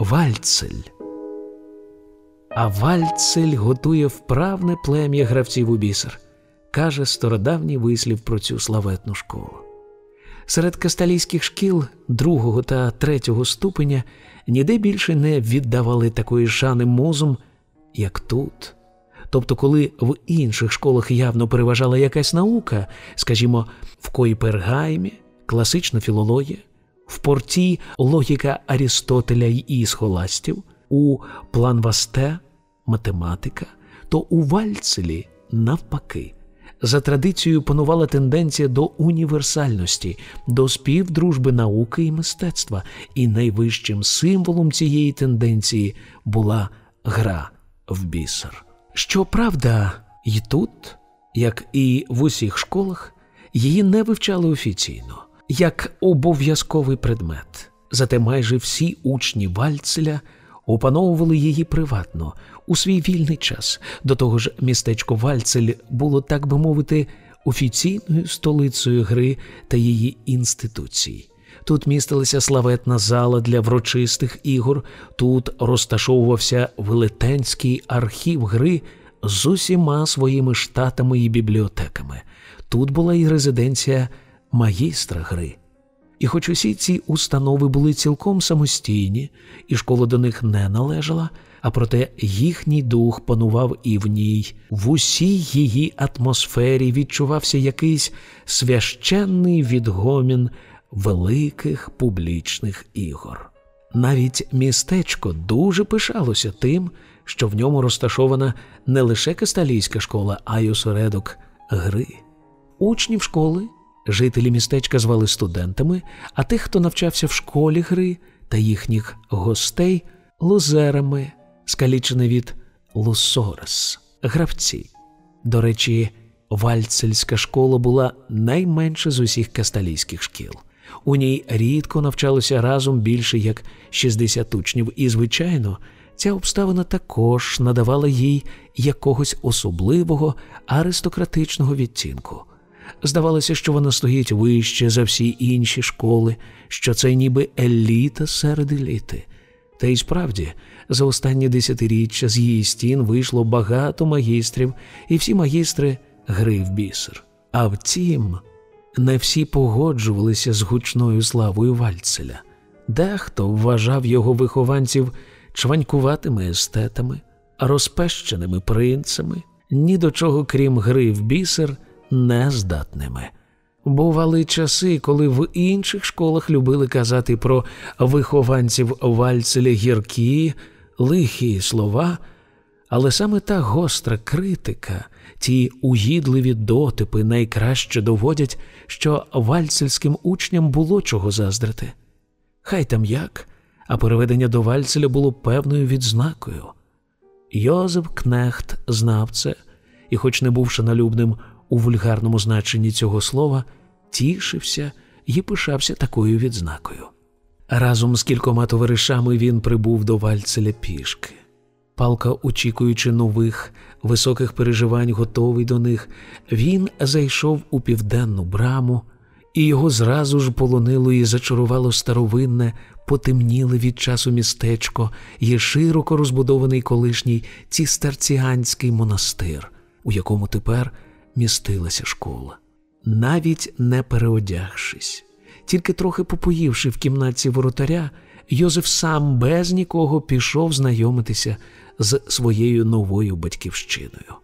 Вальцель. А Вальцель готує вправне плем'я гравців у бісер, каже стародавній вислів про цю славетну школу. Серед касталійських шкіл другого та третього ступеня ніде більше не віддавали такої шани мозум, як тут. Тобто, коли в інших школах явно переважала якась наука, скажімо, в Койпергаймі, класична філологія, в порті логіка Арістотеля і схоластів, у Планвасте математика, то у Вальцелі навпаки. За традицією панувала тенденція до універсальності, до співдружби науки і мистецтва, і найвищим символом цієї тенденції була гра в бісер. Щоправда, і тут, як і в усіх школах, її не вивчали офіційно, як обов'язковий предмет. Зате майже всі учні Вальцеля опановували її приватно у свій вільний час. До того ж, містечко Вальцель було, так би мовити, офіційною столицею гри та її інституцій. Тут містилася славетна зала для врочистих ігор, тут розташовувався велетенський архів гри з усіма своїми штатами і бібліотеками. Тут була і резиденція магістра гри. І хоч усі ці установи були цілком самостійні, і школа до них не належала, а проте їхній дух панував і в ній, в усій її атмосфері відчувався якийсь священний відгомін великих публічних ігор. Навіть містечко дуже пишалося тим, що в ньому розташована не лише касталійська школа, а й осередок гри. Учнів школи жителі містечка звали студентами, а тих, хто навчався в школі гри та їхніх гостей лузерами, скалічений від лусорес, гравці. До речі, Вальцельська школа була найменша з усіх касталійських шкіл. У ній рідко навчалося разом більше як 60 учнів, і, звичайно, ця обставина також надавала їй якогось особливого аристократичного відтінку. Здавалося, що вона стоїть вище за всі інші школи, що це ніби еліта серед еліти. Та й справді, за останні десятиріччя з її стін вийшло багато магістрів, і всі магістри гри в бісер. А втім, не всі погоджувалися з гучною славою Вальцеля. Дехто вважав його вихованців чванькуватими естетами, розпещеними принцами, ні до чого, крім гри в бісер, нездатними. Бували часи, коли в інших школах любили казати про вихованців Вальцеля гіркі, лихі слова, але саме та гостра критика, ті угідливі дотипи найкраще доводять, що вальцельським учням було чого заздрити. Хай там як, а переведення до Вальцеля було певною відзнакою. Йозеф Кнехт знав це, і, хоч не бувши налюбним у вульгарному значенні цього слова, тішився і пишався такою відзнакою. Разом з кількома товаришами він прибув до Вальцеля пішки. Палка, очікуючи нових, високих переживань, готовий до них, він зайшов у південну браму, і його зразу ж полонило і зачарувало старовинне, потемніле від часу містечко і широко розбудований колишній цістерціанський монастир, у якому тепер містилася школа. Навіть не переодягшись, тільки трохи попоївши в кімнаті воротаря, Йозеф сам без нікого пішов знайомитися з своєю новою батьківщиною.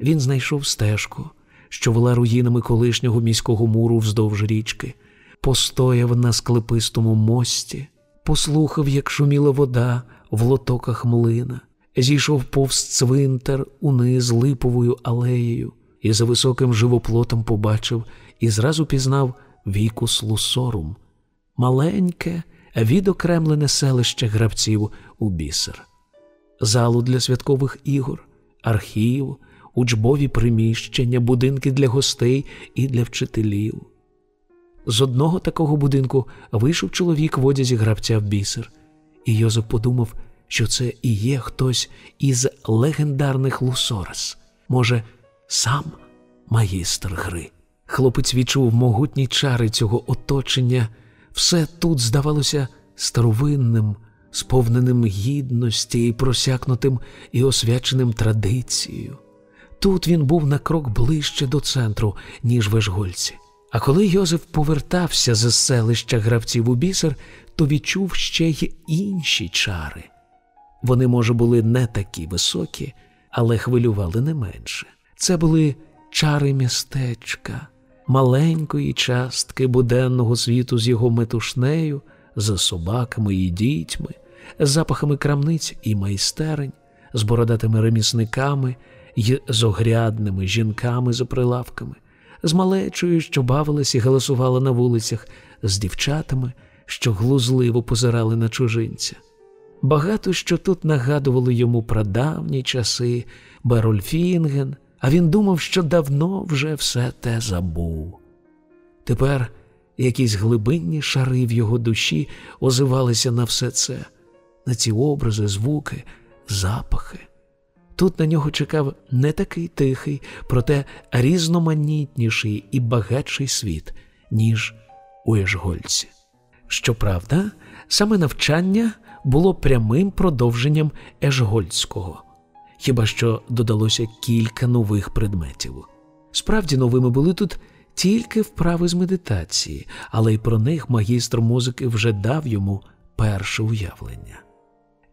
Він знайшов стежку, що вела руїнами колишнього міського муру вздовж річки, постояв на склепистому мості, послухав, як шуміла вода в лотоках млина, зійшов повз цвинтар униз липовою алеєю і за високим живоплотом побачив і зразу пізнав вікус лусорум, маленьке, відокремлене селище гравців у бісер, залу для святкових ігор, архів, учбові приміщення, будинки для гостей і для вчителів. З одного такого будинку вийшов чоловік в одязі гравця в бісер, і Йозеф подумав, що це і є хтось із легендарних Лусорес. Може, сам магістр гри. Хлопець відчув могутні чари цього оточення, все тут здавалося старовинним, сповненим гідності і просякнутим і освяченим традицією. Тут він був на крок ближче до центру, ніж в Ешгольці. А коли Йозеф повертався з селища гравців у бісер, то відчув ще й інші чари. Вони, може, були не такі високі, але хвилювали не менше. Це були чари містечка, маленької частки буденного світу з його метушнею, з собаками і дітьми, запахами крамниць і майстерень, з бородатими ремісниками й з огрядними жінками за прилавками, з малечою, що бавилась і галасувала на вулицях, з дівчатами, що глузливо позирали на чужинця. Багато що тут нагадувало йому прадавні часи Берольфінген, а він думав, що давно вже все те забув. Тепер якісь глибинні шари в його душі озивалися на все це, на ці образи, звуки, запахи. Тут на нього чекав не такий тихий, проте різноманітніший і багатший світ, ніж у Ешгольці. Щоправда, саме навчання було прямим продовженням Ешгольського, хіба що додалося кілька нових предметів. Справді новими були тут тільки вправи з медитації, але й про них магістр музики вже дав йому перше уявлення.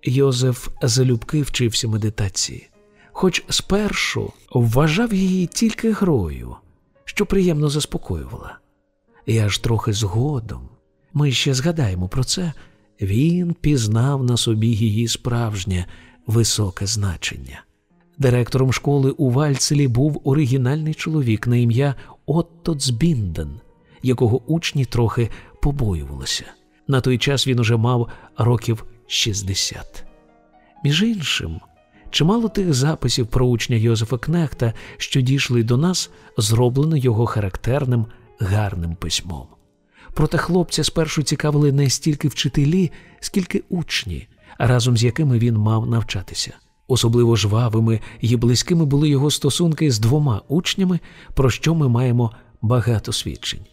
Йозеф залюбки вчився медитації, хоч спершу вважав її тільки грою, що приємно заспокоювала. І аж трохи згодом, ми ще згадаємо про це, він пізнав на собі її справжнє високе значення. Директором школи у Вальцелі був оригінальний чоловік на ім'я Отто Цбінден, якого учні трохи побоювалися. На той час він уже мав років 60. Між іншим, чимало тих записів про учня Йозефа Кнехта, що дійшли до нас, зроблено його характерним гарним письмом. Проте хлопця спершу цікавили не стільки вчителі, скільки учні, разом з якими він мав навчатися. Особливо жвавими і близькими були його стосунки з двома учнями, про що ми маємо багато свідчень.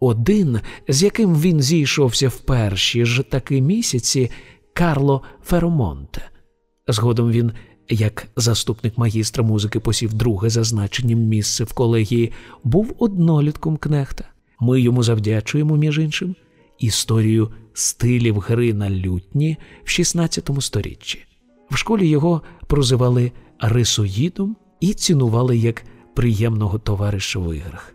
Один, з яким він зійшовся в перші ж таки місяці, Карло Феромонте. Згодом він, як заступник магістра музики, посів друге за значенням місце в колегії, був однолітком кнехта. Ми йому завдячуємо, між іншим, історію стилів гри на лютні в XVI сторіччі. В школі його прозивали рисоїдом і цінували як приємного товариша в іграх.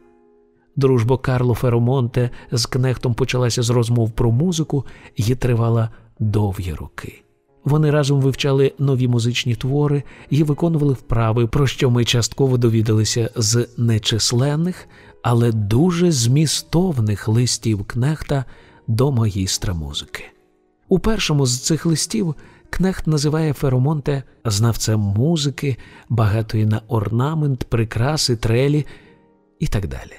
Дружба Карло Феромонте з кнехтом почалася з розмов про музику і тривала довгі роки. Вони разом вивчали нові музичні твори і виконували вправи, про що ми частково довідалися з нечисленних, але дуже змістовних листів кнехта до магістра музики. У першому з цих листів Кнехт називає Феромонте знавцем музики, багатої на орнамент, прикраси, трелі і так далі.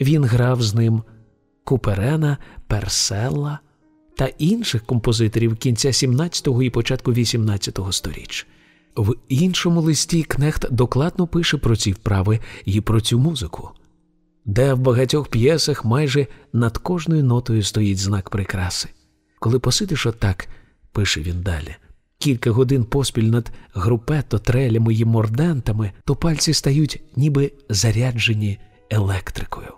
Він грав з ним Куперена, Перселла та інших композиторів кінця 17-го і початку 18-го сторіч. В іншому листі Кнехт докладно пише про ці вправи і про цю музику, де в багатьох п'єсах майже над кожною нотою стоїть знак прикраси. Коли посидиш отак пише він далі. Кілька годин поспіль над групето, трелями і мордентами, то пальці стають ніби заряджені електрикою.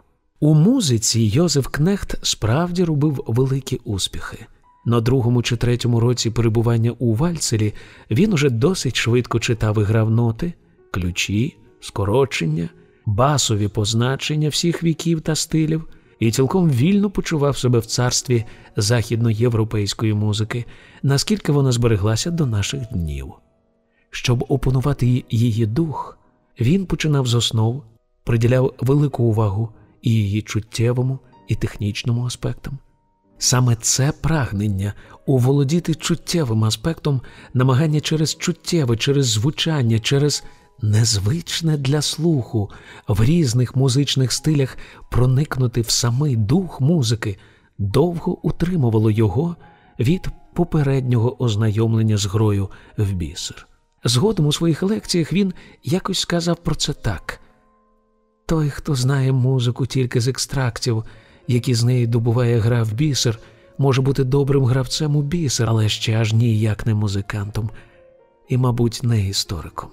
У музиці Йозеф Кнехт справді робив великі успіхи. На другому чи третьому році перебування у Вальцелі він уже досить швидко читав і грав ноти, ключі, скорочення, басові позначення всіх віків та стилів, і цілком вільно почував себе в царстві західноєвропейської музики, наскільки вона збереглася до наших днів. Щоб опанувати її дух, він починав з основ, приділяв велику увагу і її чуттєвому і технічному аспектам. Саме це прагнення уволодіти чуттєвим аспектом, намагання через чуттєве, через звучання, через незвичне для слуху в різних музичних стилях проникнути в самий дух музики, довго утримувало його від попереднього ознайомлення з грою в бісер. Згодом у своїх лекціях він якось сказав про це так: той, хто знає музику тільки з екстрактів, які з неї добуває гра в бісер, може бути добрим гравцем у бісер, але ще аж ніяк не музикантом і, мабуть, не істориком.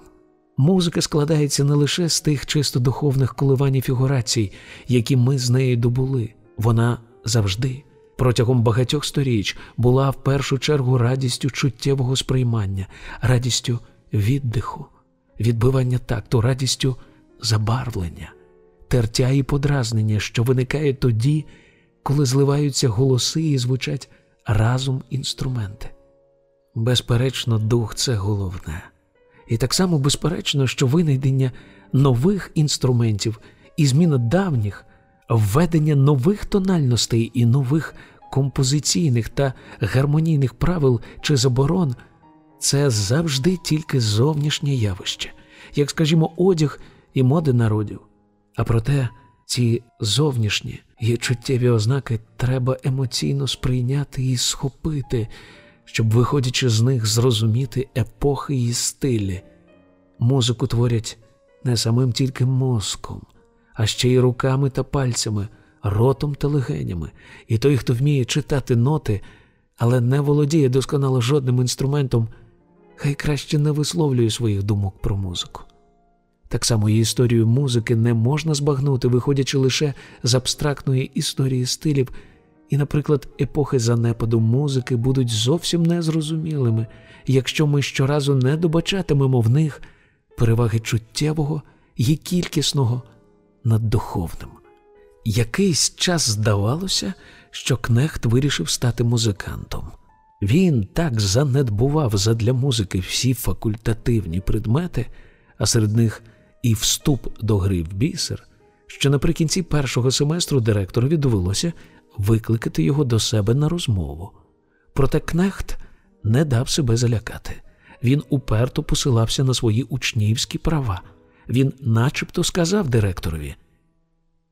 Музика складається не лише з тих чисто духовних коливань і фігурацій, які ми з нею добули. Вона завжди, протягом багатьох сторіч, була в першу чергу радістю чуттєвого сприймання, радістю віддиху, відбивання такту, радістю забарвлення, тертя і подразнення, що виникає тоді, коли зливаються голоси і звучать разом інструменти. Безперечно, дух це головне. І так само безперечно, що винайдення нових інструментів і зміна давніх, введення нових тональностей і нових композиційних та гармонійних правил чи заборон це завжди тільки зовнішнє явище, як, скажімо, одяг і моди народів. А проте ці зовнішні і чуттєві ознаки треба емоційно сприйняти і схопити щоб, виходячи з них, зрозуміти епохи і стилі. Музику творять не самим тільки мозком, а ще й руками та пальцями, ротом та легенями. І той, хто вміє читати ноти, але не володіє досконало жодним інструментом, хай краще не висловлює своїх думок про музику. Так само і історію музики не можна збагнути, виходячи лише з абстрактної історії стилів і, наприклад, епохи занепаду музики будуть зовсім незрозумілими, якщо ми щоразу не добачатимемо в них переваги чуттєвого і кількісного над духовним. Якийсь час здавалося, що Кнехт вирішив стати музикантом. Він так занедбував задля музики всі факультативні предмети, а серед них і вступ до гри в бісер, що наприкінці першого семестру директорові довелося викликати його до себе на розмову. Проте Кнехт не дав себе залякати. Він уперто посилався на свої учнівські права. Він начебто сказав директорові: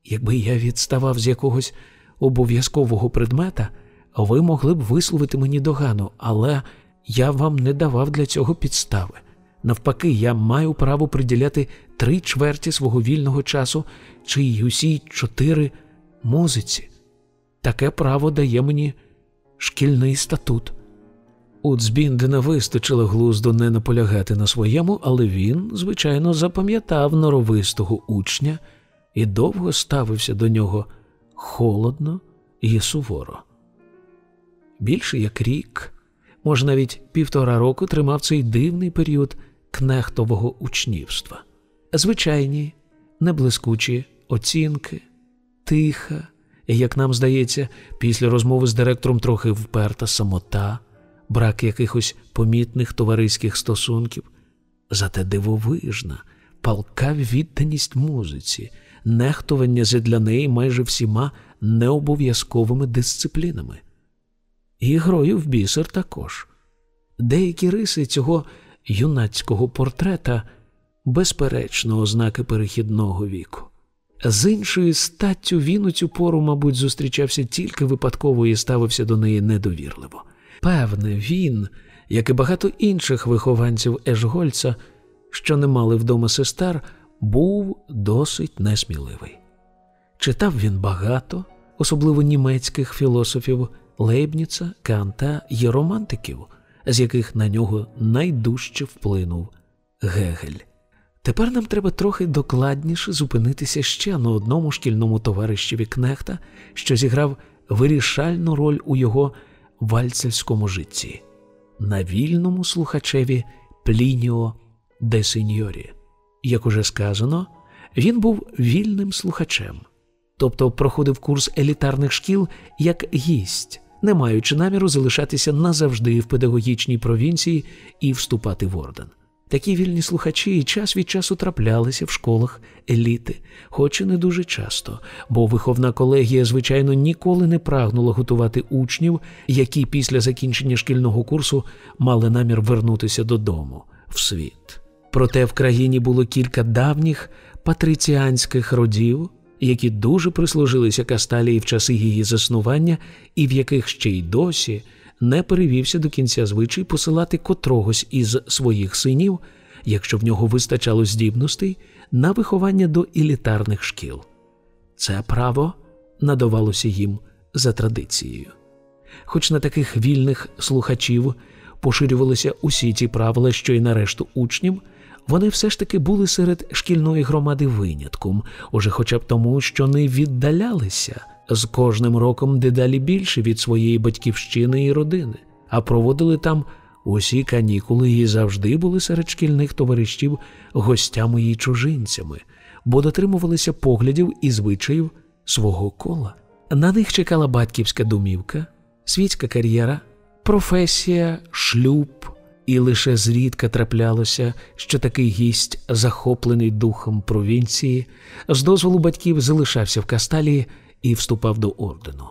якби я відставав з якогось обов'язкового предмета, ви могли б висловити мені догану, але я вам не давав для цього підстави. Навпаки, я маю право приділяти три чверті свого вільного часу чи й усі чотири музиці. Таке право дає мені шкільний статут. У Цбіндена вистачило глузду не наполягати на своєму, але він, звичайно, запам'ятав норовистого учня і довго ставився до нього холодно і суворо. Більше як рік, може, навіть півтора року тримав цей дивний період кнехтового учнівства. Звичайні, неблискучі оцінки, тиха як нам здається, після розмови з директором трохи вперта самота, брак якихось помітних товариських стосунків, зате дивовижна, палка відданість музиці, нехтування для неї майже всіма необов'язковими дисциплінами. І грою в бісер також. Деякі риси цього юнацького портрета безперечно ознаки перехідного віку. З іншою статтю він у цю пору, мабуть, зустрічався тільки випадково і ставився до неї недовірливо. Певне, він, як і багато інших вихованців Ешгольца, що не мали вдома сестер, був досить несміливий. Читав він багато, особливо німецьких філософів Лейбніца, Канта й романтиків, з яких на нього найдужче вплинув Гегель. Тепер нам треба трохи докладніше зупинитися ще на одному шкільному товаришеві Кнехта, що зіграв вирішальну роль у його вальцельському житті, на вільному слухачеві Плініо де Сеньорі. Як уже сказано, він був вільним слухачем, тобто проходив курс елітарних шкіл як гість, не маючи наміру залишатися назавжди в педагогічній провінції і вступати в орден. Такі вільні слухачі і час від часу траплялися в школах еліти, хоч і не дуже часто, бо виховна колегія, звичайно, ніколи не прагнула готувати учнів, які після закінчення шкільного курсу мали намір вернутися додому в світ. Проте в країні було кілька давніх патриціанських родів, які дуже прислужилися Касталії в часи її заснування, і в яких ще й досі не перевівся до кінця звичай посилати котрогось із своїх синів, якщо в нього вистачало здібностей, на виховання до елітарних шкіл. Це право надавалося їм за традицією. Хоч на таких вільних слухачів поширювалися усі ті правила, що й на решту учнів, вони все ж таки були серед шкільної громади винятком, уже хоча б тому, що не віддалялися з кожним роком дедалі більше від своєї батьківщини і родини, а проводили там усі канікули і завжди були серед шкільних товаришів гостями і чужинцями, бо дотримувалися поглядів і звичаїв свого кола. На них чекала батьківська домівка, світська кар'єра, професія, шлюб, і лише зрідка траплялося, що такий гість, захоплений духом провінції, з дозволу батьків залишався в Касталії і вступав до ордену.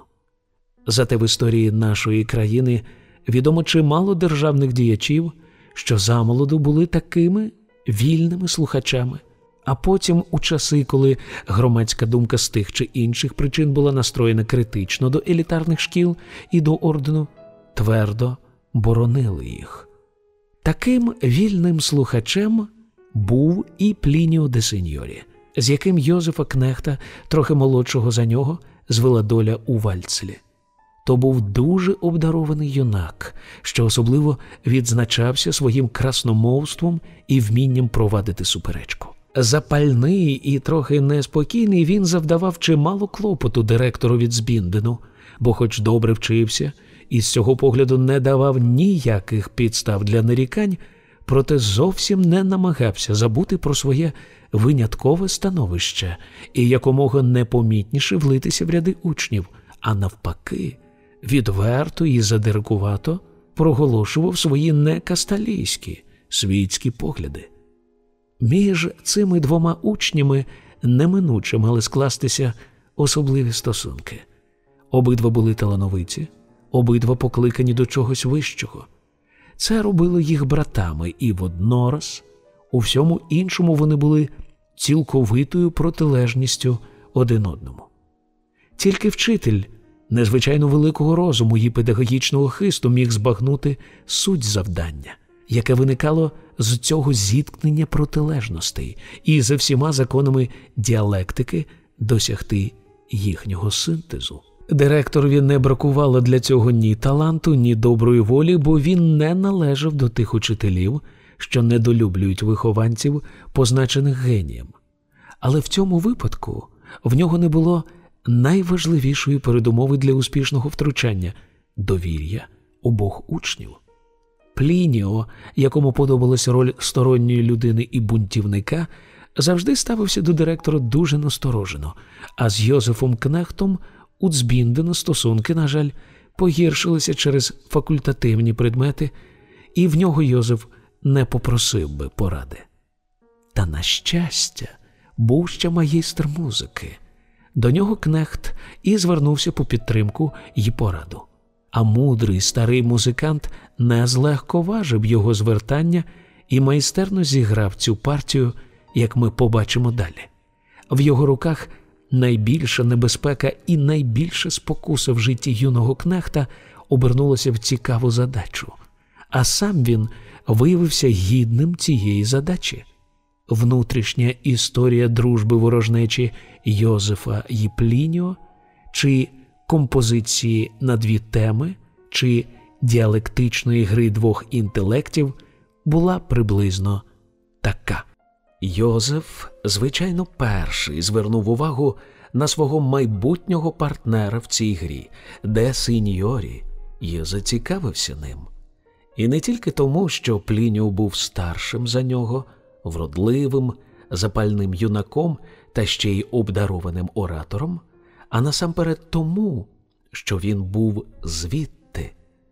Зате в історії нашої країни відомо чимало державних діячів, що замолоду були такими вільними слухачами. А потім, у часи, коли громадська думка з тих чи інших причин була настроєна критично до елітарних шкіл і до ордену, твердо боронили їх. Таким вільним слухачем був і Плініо де Сеньорі, з яким Йозефа Кнехта, трохи молодшого за нього, звела доля у Вальцелі. То був дуже обдарований юнак, що особливо відзначався своїм красномовством і вмінням провадити суперечку. Запальний і трохи неспокійний він завдавав чимало клопоту директору від Збіндену, бо, хоч добре вчився, і з цього погляду не давав ніяких підстав для нарікань, проте зовсім не намагався забути про своє виняткове становище і якомога непомітніше влитися в ряди учнів, а навпаки, відверто і задиркувато проголошував свої некасталійські світські погляди. Між цими двома учнями неминуче мали скластися особливі стосунки. Обидва були талановиті, обидва покликані до чогось вищого. Це робило їх братами, і воднораз у всьому іншому вони були цілковитою протилежністю один одному. Тільки вчитель незвичайно великого розуму і педагогічного хисту міг збагнути суть завдання, яке виникало з цього зіткнення протилежностей і за всіма законами діалектики досягти їхнього синтезу. Директорові не бракувало для цього ні таланту, ні доброї волі, бо він не належав до тих учителів, що недолюблюють вихованців, позначених генієм. Але в цьому випадку в нього не було найважливішої передумови для успішного втручання довір'я обох учнів. Плініо, якому подобалася роль сторонньої людини і бунтівника, завжди ставився до директора дуже насторожено, а з Йозефом Кнехтом у Цбіндена стосунки, на жаль, погіршилися через факультативні предмети, і в нього Йозеф не попросив би поради. Та, на щастя, був ще магістр музики. До нього кнехт і звернувся по підтримку й пораду. А мудрий старий музикант не злегковажив його звертання і майстерно зіграв цю партію, як ми побачимо далі. В його руках найбільша небезпека і найбільша спокуса в житті юного кнехта обернулася в цікаву задачу, а сам він виявився гідним цієї задачі. Внутрішня історія дружби ворожнечі Йозефа і Плініо, чи композиції на дві теми, чи діалектичної гри двох інтелектів була приблизно така. Йозеф, звичайно, перший звернув увагу на свого майбутнього партнера в цій грі, де синьорі і зацікавився ним. І не тільки тому, що Плініо був старшим за нього, вродливим, запальним юнаком та ще й обдарованим оратором, а насамперед тому, що він був звідти,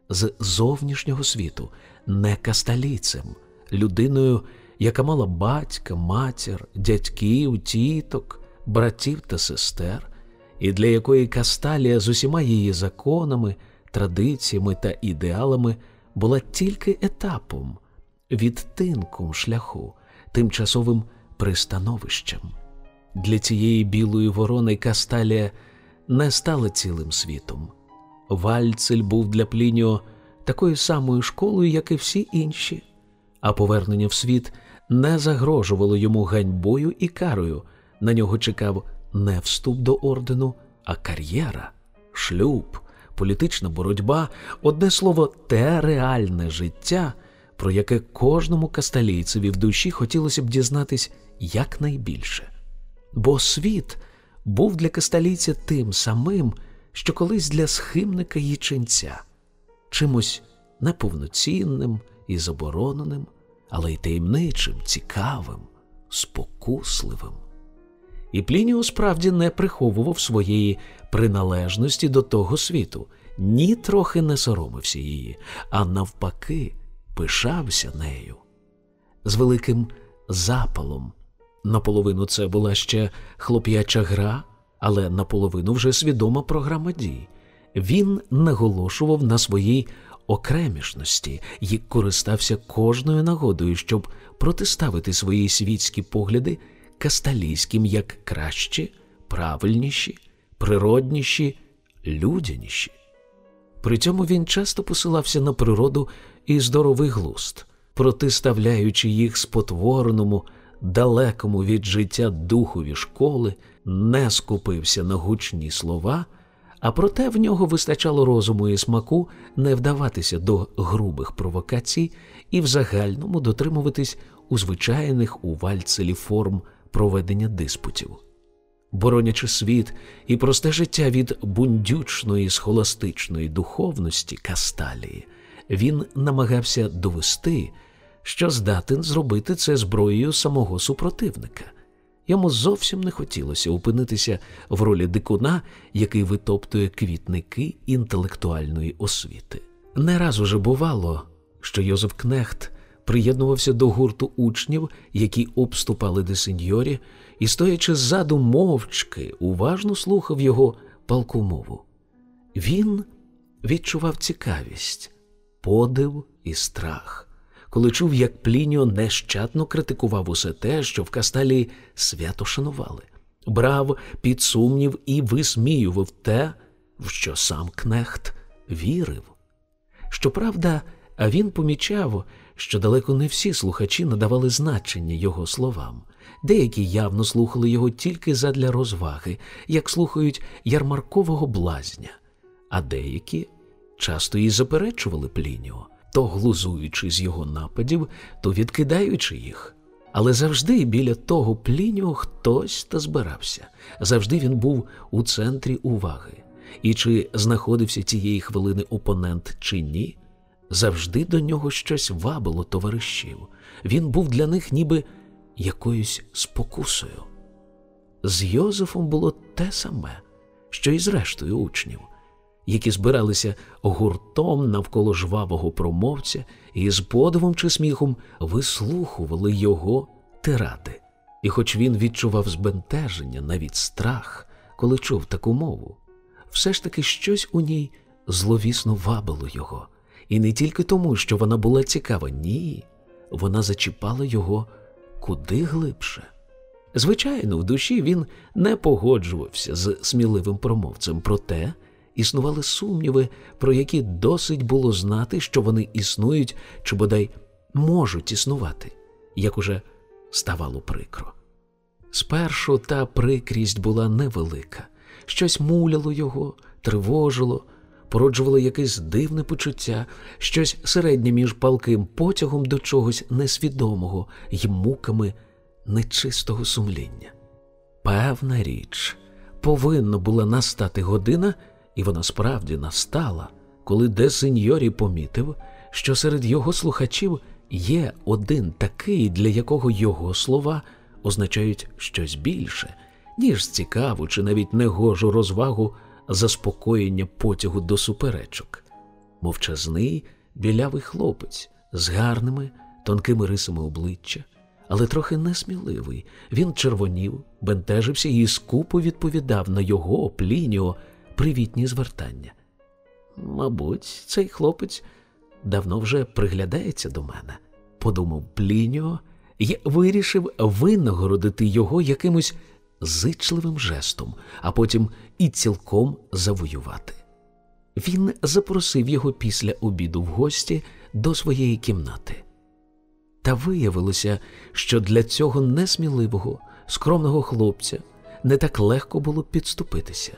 з зовнішнього світу, не касталійцем, людиною яка мала батька, матір, дядьків, тіток, братів та сестер, і для якої Касталія з усіма її законами, традиціями та ідеалами була тільки етапом, відтинком шляху, тимчасовим пристановищем. Для цієї білої ворони Касталія не стала цілим світом. Вальцель був для Плініо такою самою школою, як і всі інші, а повернення в світ не загрожувало йому ганьбою і карою. На нього чекав не вступ до ордену, а кар'єра, шлюб, політична боротьба, одне слово, те реальне життя, про яке кожному касталійцеві в душі хотілося б дізнатись якнайбільше. Бо світ був для касталійця тим самим, що колись для схимника і ченця, чимось неповноцінним і забороненим, але й таємничим, цікавим, спокусливим. І Плініо справді не приховував своєї приналежності до того світу, ні трохи не соромився її, а навпаки, пишався нею. З великим запалом. Наполовину це була ще хлоп'яча гра, але наполовину вже свідома програма дій. Він наголошував на своїй окремішності і користався кожною нагодою, щоб протиставити свої світські погляди касталійським як кращі, правильніші, природніші, людяніші. При цьому він часто посилався на природу і здоровий глуст, протиставляючи їх спотвореному, далекому від життя духові школи, не скупився на гучні слова, а проте в нього вистачало розуму і смаку не вдаватися до грубих провокацій і в загальному дотримуватись у звичайних у вальцелі форм проведення диспутів. Боронячи світ і просте життя від бундючної схоластичної духовності Касталії, він намагався довести, що здатен зробити це зброєю самого супротивника. Йому зовсім не хотілося опинитися в ролі дикуна, який витоптує квітники інтелектуальної освіти. Не раз уже бувало, що Йозеф Кнехт приєднувався до гурту учнів, які обступали де сеньорі, і, стоячи ззаду мовчки, уважно слухав його палку мову. Він відчував цікавість, подив і страх, коли чув, як Плініо нещадно критикував усе те, що в Касталії свято шанували, брав під сумнів і висміював те, в що сам Кнехт вірив. Щоправда, а він помічав, що далеко не всі слухачі надавали значення його словам. Деякі явно слухали його тільки задля розваги, як слухають ярмаркового блазня, а деякі часто і заперечували Плініо, то глузуючи з його нападів, то відкидаючи їх. Але завжди біля того Плініо хтось та збирався. Завжди він був у центрі уваги. І чи знаходився тієї хвилини опонент чи ні, завжди до нього щось вабило товаришів. Він був для них ніби якоюсь спокусою. З Йозефом було те саме, що і з рештою учнів, які збиралися гуртом навколо жвавого промовця і з подивом чи сміхом вислухували його тиради. І хоч він відчував збентеження, навіть страх, коли чув таку мову, все ж таки щось у ній зловісно вабило його. І не тільки тому, що вона була цікава, ні, вона зачіпала його куди глибше. Звичайно, в душі він не погоджувався з сміливим промовцем, проте існували сумніви, про які досить було знати, що вони існують чи бодай можуть існувати, як уже ставало прикро. Спершу та прикрість була невелика, щось муляло його, тривожило породжувало якесь дивне почуття, щось середнє між палким потягом до чогось несвідомого й муками нечистого сумління. Певна річ, повинна була настати година, і вона справді настала, коли де сеньорі помітив, що серед його слухачів є один такий, для якого його слова означають щось більше, ніж цікаву чи навіть негожу розвагу заспокоєння потягу до суперечок, мовчазний білявий хлопець з гарними, тонкими рисами обличчя, але трохи несміливий. Він червонів, бентежився і скупо відповідав на його плініо привітні звертання. Мабуть, цей хлопець давно вже приглядається до мене, подумав Плініо і вирішив винагородити його якимось зичливим жестом, а потім і цілком завоювати. Він запросив його після обіду в гості до своєї кімнати. Та виявилося, що для цього несміливого, скромного хлопця не так легко було підступитися.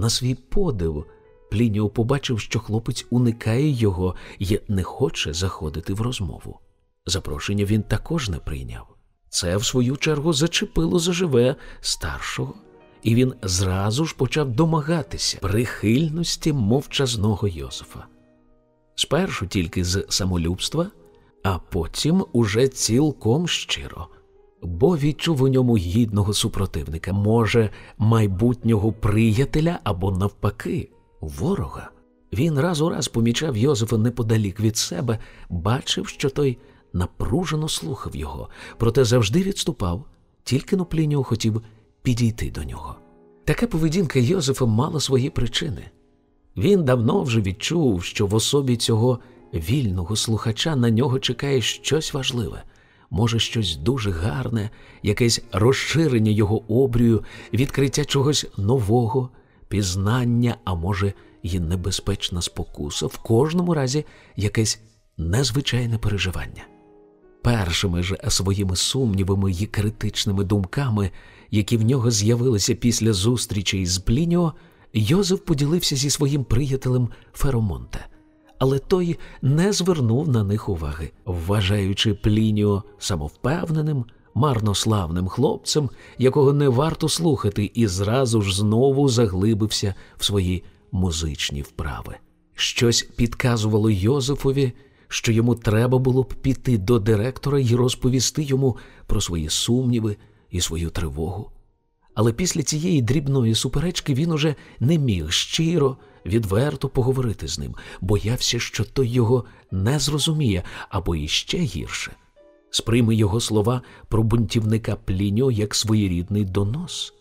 На свій подив, Плініо побачив, що хлопець уникає його і не хоче заходити в розмову. Запрошення він також не прийняв. Це, в свою чергу, зачепило заживе старшого, і він зразу ж почав домагатися прихильності мовчазного Йосифа. Спершу тільки з самолюбства, а потім уже цілком щиро, бо відчув у ньому гідного супротивника, може, майбутнього приятеля або, навпаки, ворога. Він раз у раз помічав Йозефа неподалік від себе, бачив, що той напружено слухав його, проте завжди відступав, тільки Ноплініо хотів підійти до нього. Така поведінка Йозефа мала свої причини. Він давно вже відчув, що в особі цього вільного слухача на нього чекає щось важливе, може, щось дуже гарне, якесь розширення його обрію, відкриття чогось нового, пізнання, а може, і небезпечна спокуса, в кожному разі якесь незвичайне переживання. Першими ж своїми сумнівами і критичними думками, які в нього з'явилися після зустрічі із Плініо, Йозеф поділився зі своїм приятелем Феромонте, але той не звернув на них уваги, вважаючи Плініо самовпевненим, марнославним хлопцем, якого не варто слухати, і зразу ж знову заглибився в свої музичні вправи. Щось підказувало Йозефові що йому треба було б піти до директора і розповісти йому про свої сумніви і свою тривогу. Але після цієї дрібної суперечки він уже не міг щиро, відверто поговорити з ним, боявся, що той його не зрозуміє або іще гірше. Сприйме його слова про бунтівника Пліньо як своєрідний донос.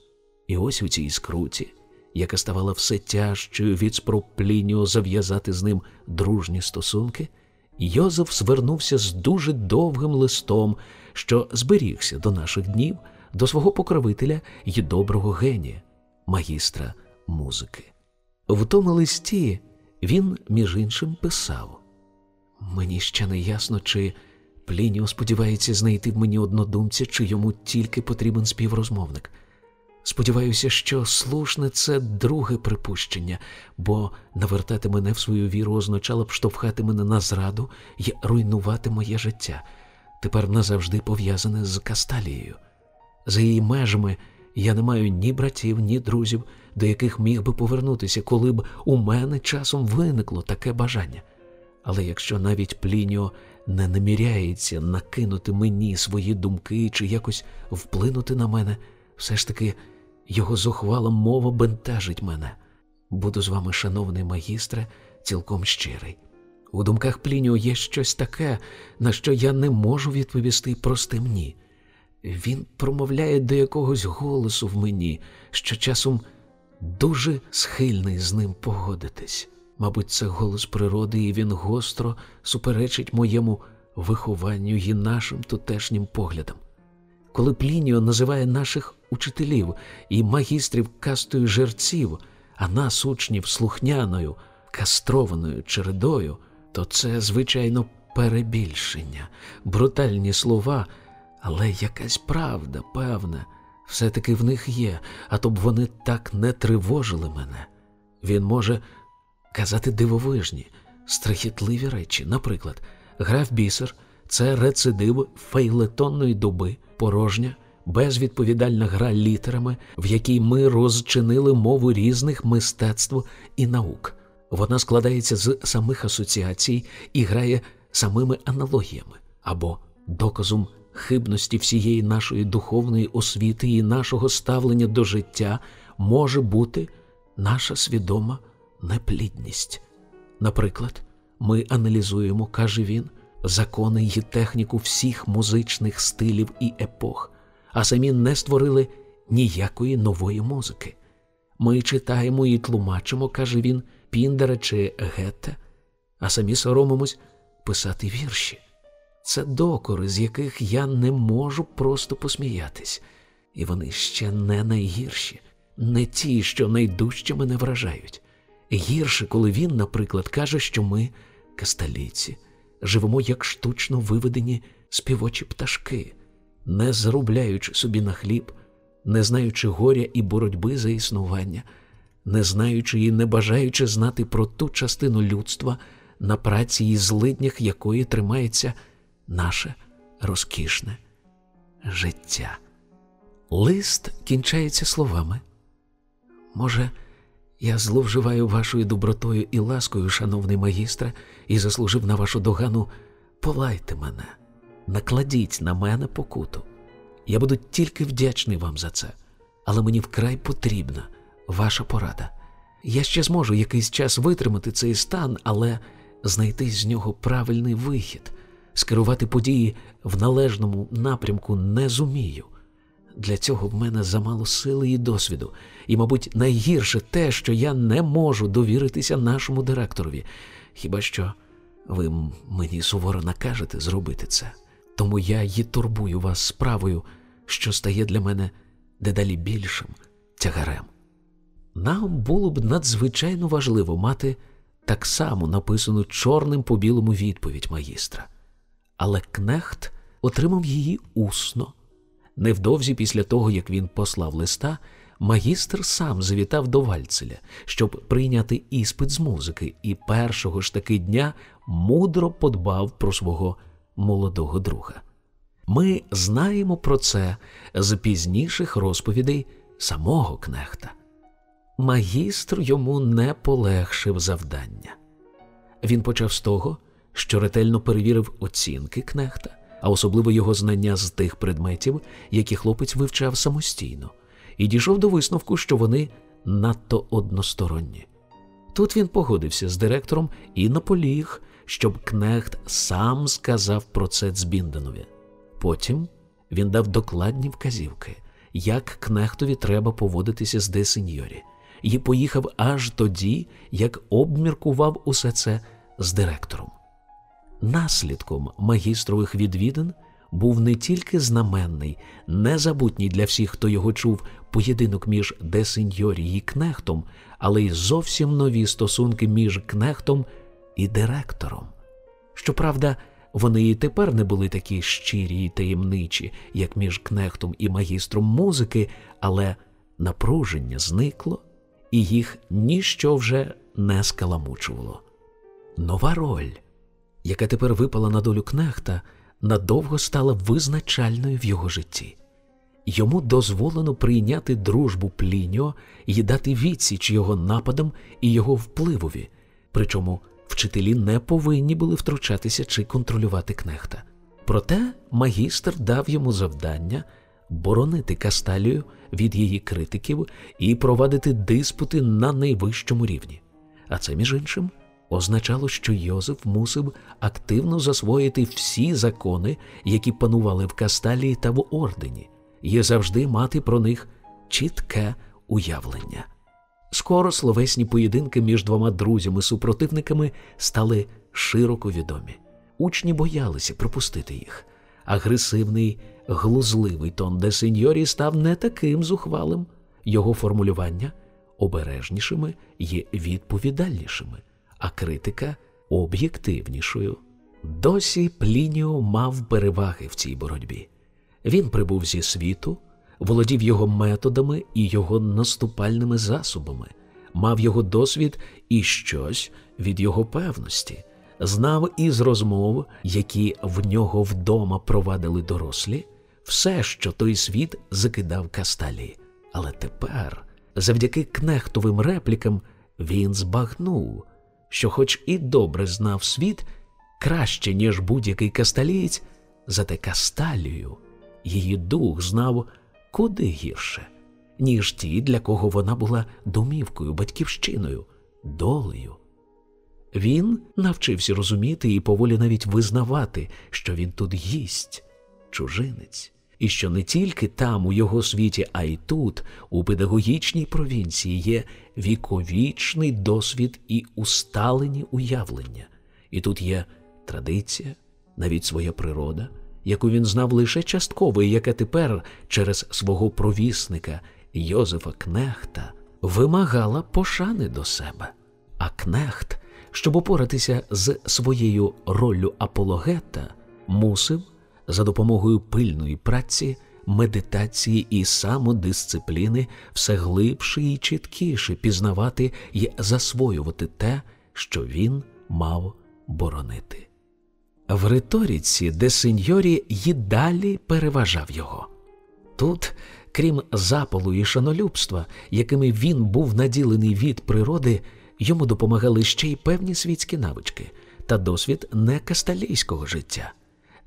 І ось у цій скруті, яка ставала все тяжчою від спроб Плініо зав'язати з ним дружні стосунки, Йозеф звернувся з дуже довгим листом, що зберігся до наших днів, до свого покровителя й доброго генія, магістра музики. В тому листі він, між іншим, писав Мені ще не ясно, чи Плініо сподівається знайти в мені однодумця, чи йому тільки потрібен співрозмовник. Сподіваюся, що слушне це друге припущення, бо навертати мене в свою віру означало б штовхати мене на зраду і руйнувати моє життя, тепер назавжди пов'язане з Касталією. За її межами я не маю ні братів, ні друзів, до яких міг би повернутися, коли б у мене часом виникло таке бажання. Але якщо навіть Плініо не наміряється накинути мені свої думки чи якось вплинути на мене, все ж таки. Його зухвала мова бентежить мене. Буду з вами, шановний магістре, цілком щирий. У думках Плініо є щось таке, на що я не можу відповісти простим ні. Він промовляє до якогось голосу в мені, що часом дуже схильний з ним погодитись. Мабуть, це голос природи, і він гостро суперечить моєму вихованню і нашим тутешнім поглядам. Коли Плініо називає наших учителів і магістрів кастою жерців, а нас, учнів, слухняною, кастрованою чередою, то це, звичайно, перебільшення, брутальні слова, але якась правда, певна, все-таки в них є, а то б вони так не тривожили мене. Він може казати дивовижні, страхітливі речі. Наприклад, граф бісер це рецидив фейлетонної доби, порожня безвідповідальна гра літерами, в якій ми розчинили мову різних мистецтв і наук. Вона складається з самих асоціацій і грає самими аналогіями або доказом хибності всієї нашої духовної освіти і нашого ставлення до життя може бути наша свідома неплідність. Наприклад, ми аналізуємо, каже він, закони й техніку всіх музичних стилів і епох а самі не створили ніякої нової музики. Ми читаємо і тлумачимо, каже він, Піндера чи Гетте, а самі соромимось писати вірші. Це докори, з яких я не можу просто посміятись, і вони ще не найгірші, не ті, що найдужче мене вражають. Гірше, коли він, наприклад, каже, що ми, касталіці, живемо як штучно виведені співочі пташки, не заробляючи собі на хліб, не знаючи горя і боротьби за існування, не знаючи і не бажаючи знати про ту частину людства, на праці і злиднях якої тримається наше розкішне життя. Лист кінчається словами. Може, я зловживаю вашою добротою і ласкою, шановний магістре, і заслужив на вашу догану, полайте мене, накладіть на мене покуту. Я буду тільки вдячний вам за це, але мені вкрай потрібна ваша порада. Я ще зможу якийсь час витримати цей стан, але знайти з нього правильний вихід, скерувати події в належному напрямку не зумію. Для цього в мене замало сили і досвіду, і, мабуть, найгірше те, що я не можу довіритися нашому директорові. Хіба що ви мені суворо накажете зробити це? Тому я й турбую вас справою, що стає для мене дедалі більшим тягарем. Нам було б надзвичайно важливо мати так само написану чорним по білому відповідь магістра, але Кнехт отримав її усно. Невдовзі після того, як він послав листа, магістр сам завітав до Вальцеля, щоб прийняти іспит з музики, і першого ж таки дня мудро подбав про свого молодого друга. Ми знаємо про це з пізніших розповідей самого кнехта. Магістр йому не полегшив завдання. Він почав з того, що ретельно перевірив оцінки кнехта а особливо його знання з тих предметів, які хлопець вивчав самостійно, і дійшов до висновку, що вони надто односторонні. Тут він погодився з директором і наполіг, щоб Кнехт сам сказав про це Цбінденові. Потім він дав докладні вказівки, як Кнехтові треба поводитися з де сеньорі, і поїхав аж тоді, як обміркував усе це з директором. Наслідком магістрових відвідин був не тільки знаменний, незабутній для всіх, хто його чув, поєдинок між де Сеньорі і кнехтом, але й зовсім нові стосунки між кнехтом і директором. Щоправда, вони і тепер не були такі щирі й таємничі, як між кнехтом і магістром музики, але напруження зникло, і їх ніщо вже не скаламучувало. Нова роль яка тепер випала на долю кнехта, надовго стала визначальною в його житті. Йому дозволено прийняти дружбу Пліньо і дати відсіч його нападам і його впливові, причому вчителі не повинні були втручатися чи контролювати кнехта. Проте магістр дав йому завдання боронити Касталію від її критиків і провадити диспути на найвищому рівні. А це, між іншим, означало, що Йозеф мусив активно засвоїти всі закони, які панували в Касталії та в ордені, і завжди мати про них чітке уявлення. Скоро словесні поєдинки між двома друзями-супротивниками стали широко відомі. Учні боялися пропустити їх. Агресивний, глузливий тон де сеньорі став не таким зухвалим, його формулювання обережнішими і відповідальнішими а критика об'єктивнішою. Досі Плініо мав переваги в цій боротьбі. Він прибув зі світу, володів його методами і його наступальними засобами, мав його досвід і щось від його певності, знав із розмов, які в нього вдома провадили дорослі, все, що той світ закидав касталі. Але тепер, завдяки кнехтовим реплікам, він збагнув, що, хоч і добре знав світ, краще, ніж будь-який касталієць, зате касталію її дух знав куди гірше, ніж ті, для кого вона була домівкою, батьківщиною, долею. Він навчився розуміти і поволі навіть визнавати, що він тут гість, чужинець і що не тільки там, у його світі, а й тут, у педагогічній провінції, є віковічний досвід і усталені уявлення, і тут є традиція, навіть своя природа, яку він знав лише частково, і яка тепер через свого провісника Йозефа Кнехта вимагала пошани до себе. А Кнехт, щоб опоратися з своєю роллю апологета, мусив за допомогою пильної праці медитації і самодисципліни все глибше і чіткіше пізнавати і засвоювати те, що він мав боронити. В риторіці, де сеньорі й далі переважав його. Тут, крім запалу і шанолюбства, якими він був наділений від природи, йому допомагали ще й певні світські навички та досвід некасталійського життя.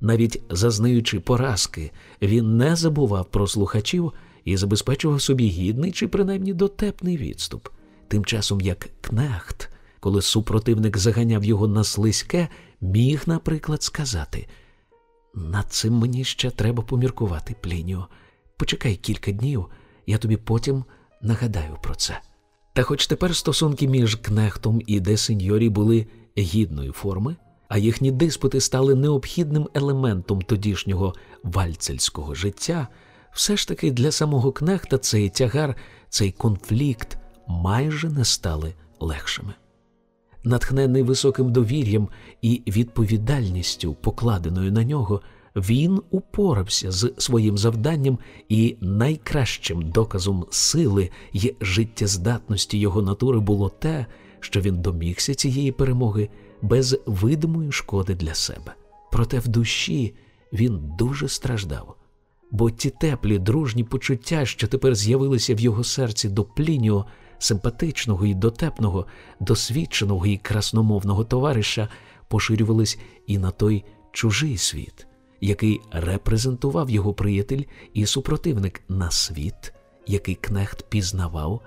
Навіть зазнаючи поразки, він не забував про слухачів і забезпечував собі гідний чи принаймні дотепний відступ. Тим часом як кнехт, коли супротивник заганяв його на слизьке, міг, наприклад, сказати: над цим мені ще треба поміркувати, Плініо. Почекай кілька днів, я тобі потім нагадаю про це. Та хоч тепер стосунки між кнехтом і де сеньорі були гідної форми, а їхні диспути стали необхідним елементом тодішнього вальцельського життя, все ж таки для самого кнехта цей тягар, цей конфлікт майже не стали легшими. Натхнений високим довір'ям і відповідальністю, покладеною на нього, він упорався з своїм завданням, і найкращим доказом сили й життєздатності його натури було те, що він домігся цієї перемоги без видимої шкоди для себе. Проте в душі він дуже страждав, бо ті теплі дружні почуття, що тепер з'явилися в його серці до Плініо, симпатичного і дотепного, досвідченого і красномовного товариша, поширювались і на той чужий світ, який репрезентував його приятель і супротивник на світ, який кнехт пізнавав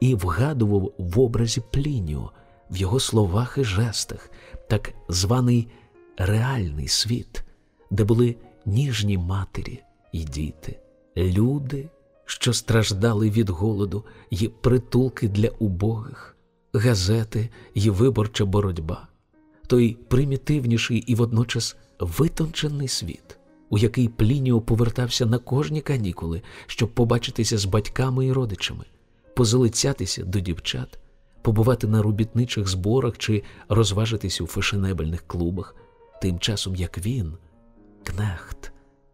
і вгадував в образі Плініо, в його словах і жестах, так званий реальний світ, де були ніжні матері і діти, люди, що страждали від голоду, і притулки для убогих, газети і виборча боротьба, той примітивніший і водночас витончений світ. У який Плініо повертався на кожні канікули, щоб побачитися з батьками і родичами, позалицятися до дівчат, побувати на робітничих зборах чи розважитися у фешенебельних клубах, тим часом як він, кнехт,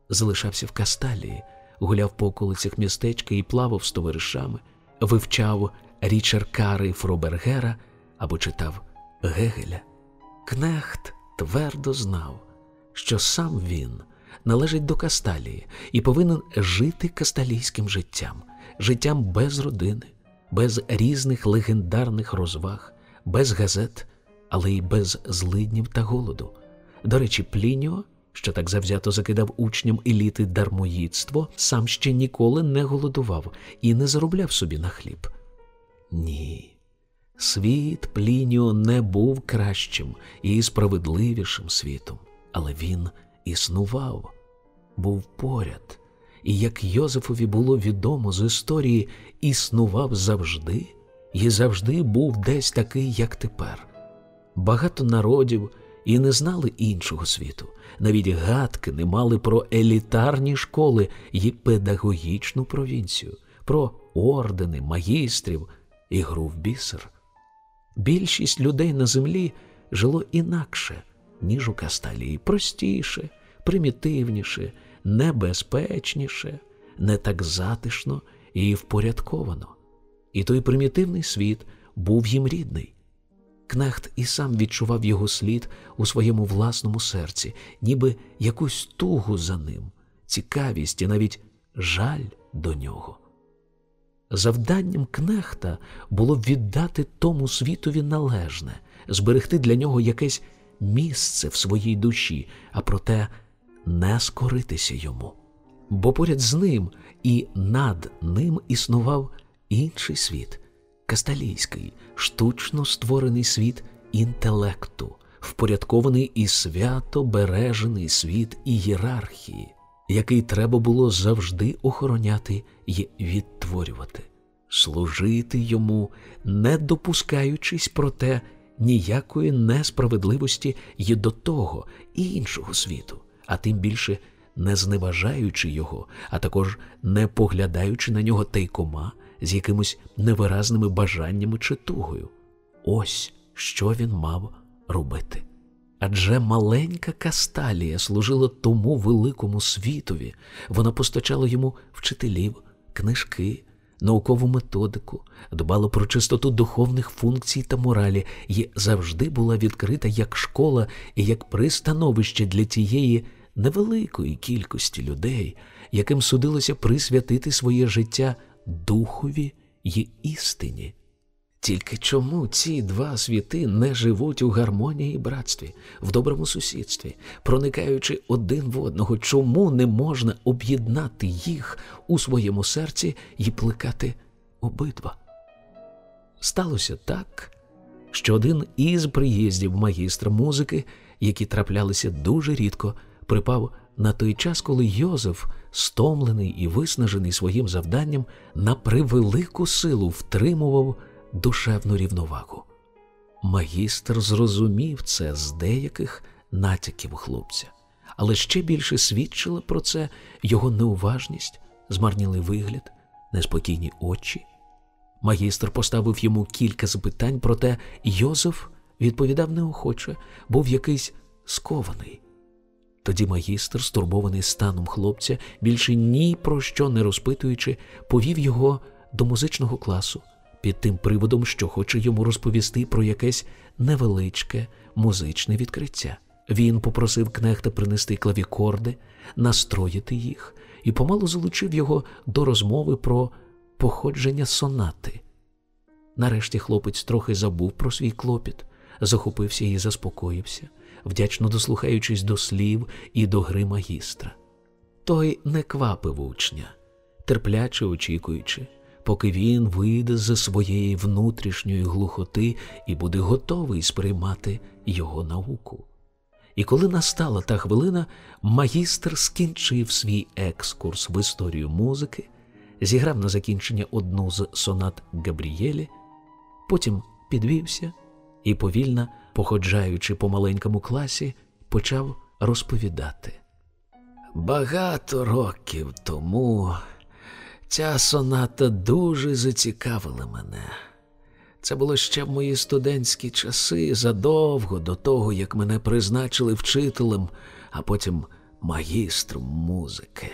залишався в Касталії, гуляв по околицях містечка і плавав з товаришами, вивчав Річаркара і Фробергера або читав Гегеля. Кнехт твердо знав, що сам він належить до Касталії і повинен жити касталійським життям, життям без родини, без різних легендарних розваг, без газет, але й без злиднів та голоду. До речі, Плініо, що так завзято закидав учням еліти дармоїдство, сам ще ніколи не голодував і не заробляв собі на хліб. Ні. Світ Плініо не був кращим і справедливішим світом, але він існував, був поряд, і як Йозефові було відомо з історії, існував завжди і завжди був десь такий, як тепер. Багато народів і не знали іншого світу, навіть гадки не мали про елітарні школи і педагогічну провінцію, про ордени, магістрів і гру в бісер. Більшість людей на землі жило інакше, ніж у Касталії, простіше, примітивніше, небезпечніше, не так затишно і впорядковано. І той примітивний світ був їм рідний. Кнехт і сам відчував його слід у своєму власному серці, ніби якусь тугу за ним, цікавість і навіть жаль до нього. Завданням кнехта було віддати тому світові належне, зберегти для нього якесь місце в своїй душі, а проте не скоритися йому. Бо поряд з ним і над ним існував інший світ касталійський, штучно створений світ інтелекту, впорядкований і свято бережений світ ієрархії, який треба було завжди охороняти і відтворювати, служити йому, не допускаючись проте ніякої несправедливості й до того і іншого світу, а тим більше не зневажаючи його, а також не поглядаючи на нього тайкома з якимось невиразними бажаннями чи тугою. Ось що він мав робити. Адже маленька Касталія служила тому великому світові, вона постачала йому вчителів, книжки, наукову методику, дбала про чистоту духовних функцій та моралі і завжди була відкрита як школа і як пристановище для тієї невеликої кількості людей, яким судилося присвятити своє життя духові й істині. Тільки чому ці два світи не живуть у гармонії і братстві, в доброму сусідстві, проникаючи один в одного, чому не можна об'єднати їх у своєму серці і плекати обидва? Сталося так, що один із приїздів магістра музики, які траплялися дуже рідко, припав на той час, коли Йозеф, стомлений і виснажений своїм завданням, на превелику силу втримував душевну рівновагу. Магістр зрозумів це з деяких натяків хлопця, але ще більше свідчила про це його неуважність, змарнілий вигляд, неспокійні очі. Магістр поставив йому кілька запитань, проте Йозеф відповідав неохоче, був якийсь скований. Тоді магістр, стурбований станом хлопця, більше ні про що не розпитуючи, повів його до музичного класу під тим приводом, що хоче йому розповісти про якесь невеличке музичне відкриття. Він попросив кнехта принести клавікорди, настроїти їх і помалу залучив його до розмови про походження сонати. Нарешті хлопець трохи забув про свій клопіт, захопився і заспокоївся, вдячно дослухаючись до слів і до гри магістра. Той не квапив учня, терпляче очікуючи, поки він вийде з своєї внутрішньої глухоти і буде готовий сприймати його науку. І коли настала та хвилина, магістр скінчив свій екскурс в історію музики, зіграв на закінчення одну з сонат Габрієлі, потім підвівся і, повільно, походжаючи по маленькому класі, почав розповідати. Багато років тому Ця соната дуже зацікавила мене. Це було ще в мої студентські часи задовго до того, як мене призначили вчителем, а потім магістром музики.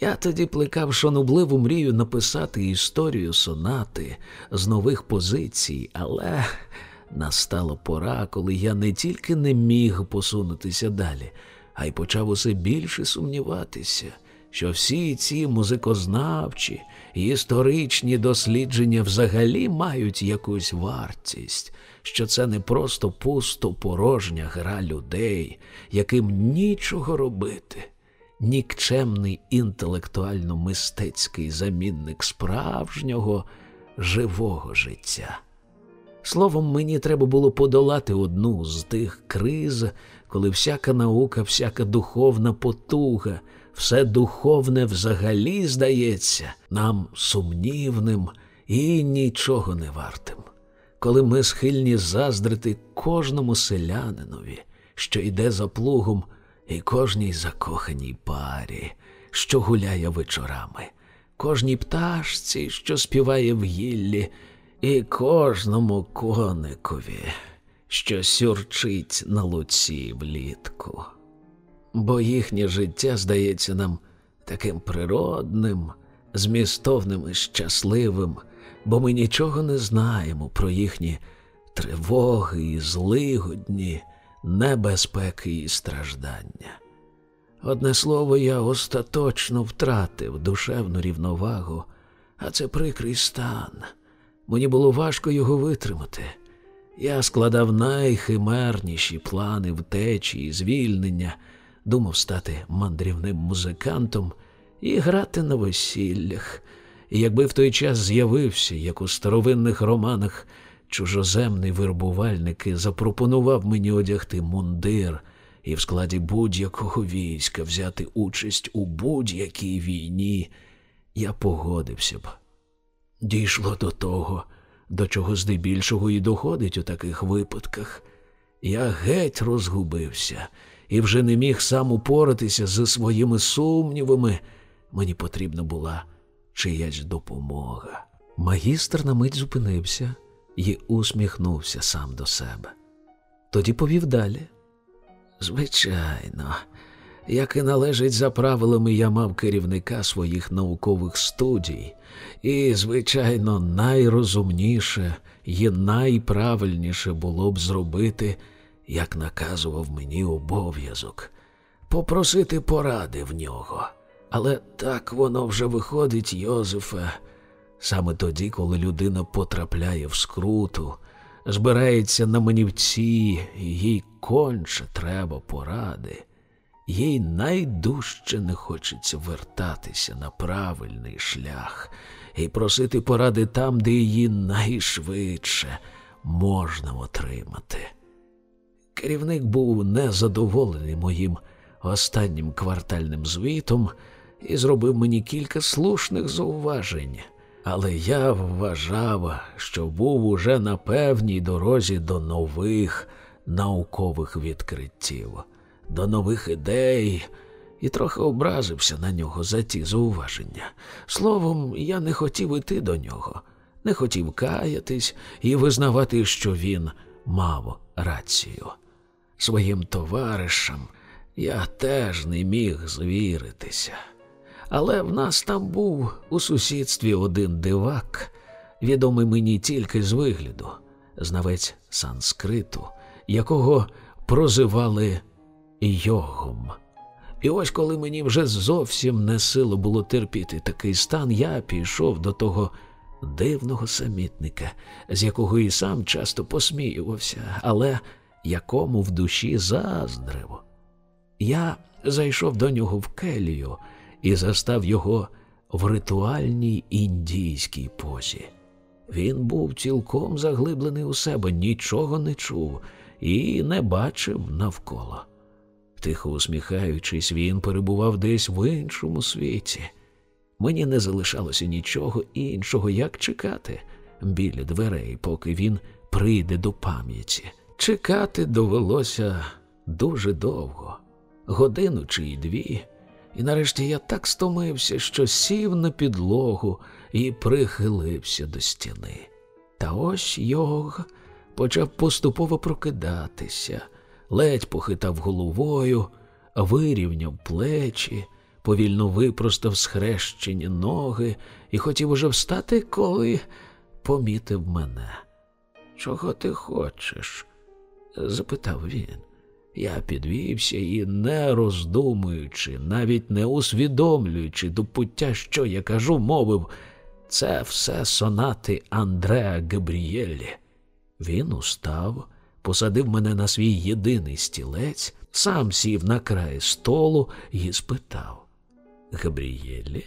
Я тоді плекав шанобливу мрію написати історію сонати з нових позицій, але настала пора, коли я не тільки не міг посунутися далі, а й почав усе більше сумніватися що всі ці музикознавчі і історичні дослідження взагалі мають якусь вартість, що це не просто пусто порожня гра людей, яким нічого робити, нікчемний інтелектуально мистецький замінник справжнього живого життя. Словом, мені треба було подолати одну з тих криз, коли всяка наука, всяка духовна потуга все духовне взагалі здається нам сумнівним і нічого не вартим, коли ми схильні заздрити кожному селянинові, що йде за плугом, і кожній закоханій парі, що гуляє вечорами, кожній пташці, що співає в гіллі, і кожному коникові, що сюрчить на луці влітку бо їхнє життя здається нам таким природним, змістовним і щасливим, бо ми нічого не знаємо про їхні тривоги і злигодні, небезпеки і страждання. Одне слово, я остаточно втратив душевну рівновагу, а це прикрий стан. Мені було важко його витримати. Я складав найхимерніші плани втечі і звільнення, думав стати мандрівним музикантом і грати на весіллях. І якби в той час з'явився, як у старовинних романах, чужоземний вербувальник і запропонував мені одягти мундир і в складі будь-якого війська взяти участь у будь-якій війні, я погодився б. Дійшло до того, до чого здебільшого і доходить у таких випадках. Я геть розгубився і вже не міг сам упоратися зі своїми сумнівами. Мені потрібна була чиясь допомога. Магістр на мить зупинився і усміхнувся сам до себе. Тоді повів далі, Звичайно, як і належить за правилами, я мав керівника своїх наукових студій, і, звичайно, найрозумніше і найправильніше було б зробити, як наказував мені обов'язок, попросити поради в нього. Але так воно вже виходить, Йозефе, саме тоді, коли людина потрапляє в скруту, збирається на манівці, їй конче треба поради, їй найдужче не хочеться вертатися на правильний шлях і просити поради там, де її найшвидше можна отримати. Керівник був незадоволений моїм останнім квартальним звітом і зробив мені кілька слушних зауважень. Але я вважав, що був уже на певній дорозі до нових наукових відкриттів, до нових ідей, і трохи образився на нього за ті зауваження. Словом, я не хотів іти до нього, не хотів каятись і визнавати, що він мав рацію. Своїм товаришам я теж не міг звіритися. Але в нас там був у сусідстві один дивак, відомий мені тільки з вигляду, знавець санскриту, якого прозивали йогом. І ось коли мені вже зовсім не сило було терпіти такий стан, я пішов до того дивного самітника, з якого і сам часто посміювався, але якому в душі заздрив. Я зайшов до нього в келію і застав його в ритуальній індійській позі. Він був цілком заглиблений у себе, нічого не чув і не бачив навколо. Тихо усміхаючись, він перебував десь в іншому світі. Мені не залишалося нічого іншого, як чекати біля дверей, поки він прийде до пам'яті. Чекати довелося дуже довго, годину чи дві. І нарешті я так стомився, що сів на підлогу і прихилився до стіни. Та ось йог почав поступово прокидатися, ледь похитав головою, вирівняв плечі, повільно випростав схрещені ноги і хотів уже встати, коли помітив мене. Чого ти хочеш? запитав він. Я підвівся і, не роздумуючи, навіть не усвідомлюючи до пуття, що я кажу, мовив це все сонати Андреа Габрієлі. Він устав, посадив мене на свій єдиний стілець, сам сів на край столу і спитав Габрієлі,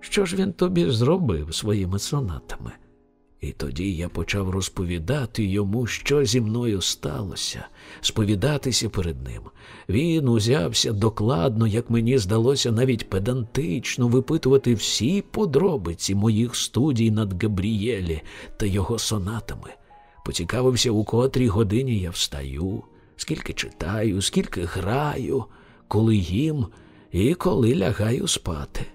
що ж він тобі зробив своїми сонатами? І тоді я почав розповідати йому, що зі мною сталося, сповідатися перед ним. Він узявся докладно, як мені здалося, навіть педантично випитувати всі подробиці моїх студій над Габрієлі та його сонатами. Поцікавився, у котрій годині я встаю, скільки читаю, скільки граю, коли їм і коли лягаю спати.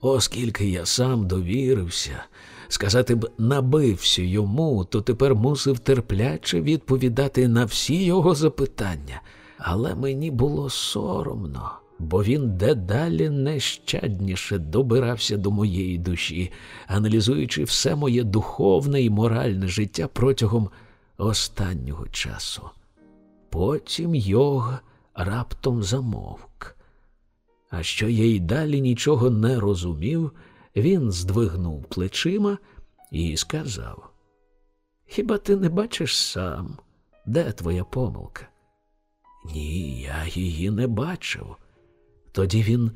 Оскільки я сам довірився сказати б, набився йому, то тепер мусив терпляче відповідати на всі його запитання. Але мені було соромно, бо він дедалі нещадніше добирався до моєї душі, аналізуючи все моє духовне і моральне життя протягом останнього часу. Потім йог раптом замовк. А що я й далі нічого не розумів, він здвигнув плечима і сказав: Хіба ти не бачиш сам, де твоя помилка? Ні, я її не бачив. Тоді він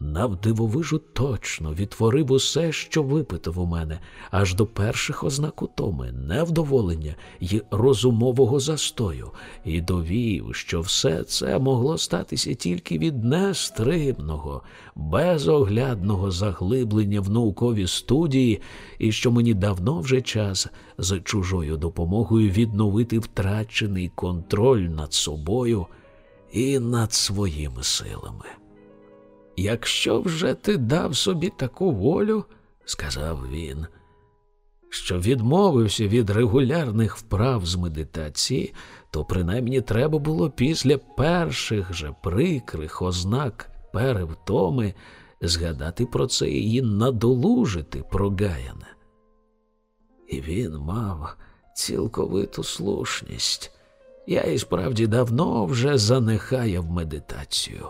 навдивовижу точно відтворив усе, що випитав у мене, аж до перших ознак утоми, невдоволення й розумового застою, і довів, що все це могло статися тільки від нестримного, безоглядного заглиблення в наукові студії, і що мені давно вже час з чужою допомогою відновити втрачений контроль над собою і над своїми силами. Якщо вже ти дав собі таку волю, сказав він, що відмовився від регулярних вправ з медитації, то принаймні треба було після перших же прикрих ознак перевтоми згадати про це і надолужити прогаяне. І він мав цілковиту слушність. Я і справді давно вже занехаяв медитацію,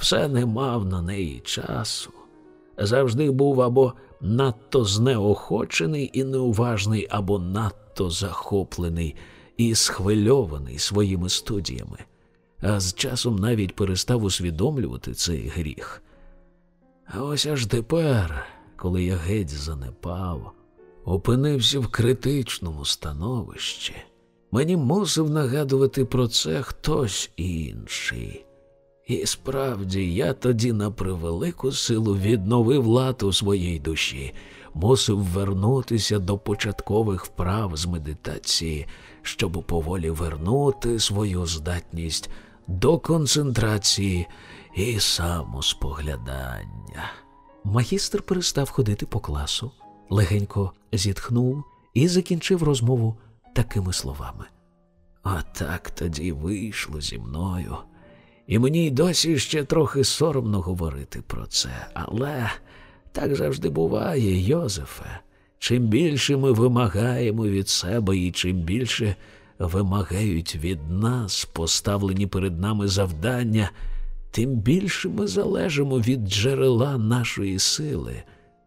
все не мав на неї часу. Завжди був або надто знеохочений і неуважний, або надто захоплений і схвильований своїми студіями, а з часом навіть перестав усвідомлювати цей гріх. А ось аж тепер, коли я геть занепав, опинився в критичному становищі, мені мусив нагадувати про це хтось інший. І справді я тоді на превелику силу відновив лад у своїй душі, мусив вернутися до початкових вправ з медитації, щоб поволі вернути свою здатність до концентрації і самоспоглядання. Магістр перестав ходити по класу, легенько зітхнув і закінчив розмову такими словами. Отак тоді вийшло зі мною. І мені й досі ще трохи соромно говорити про це, але так завжди буває, Йозефе. Чим більше ми вимагаємо від себе, і чим більше вимагають від нас поставлені перед нами завдання, тим більше ми залежимо від джерела нашої сили,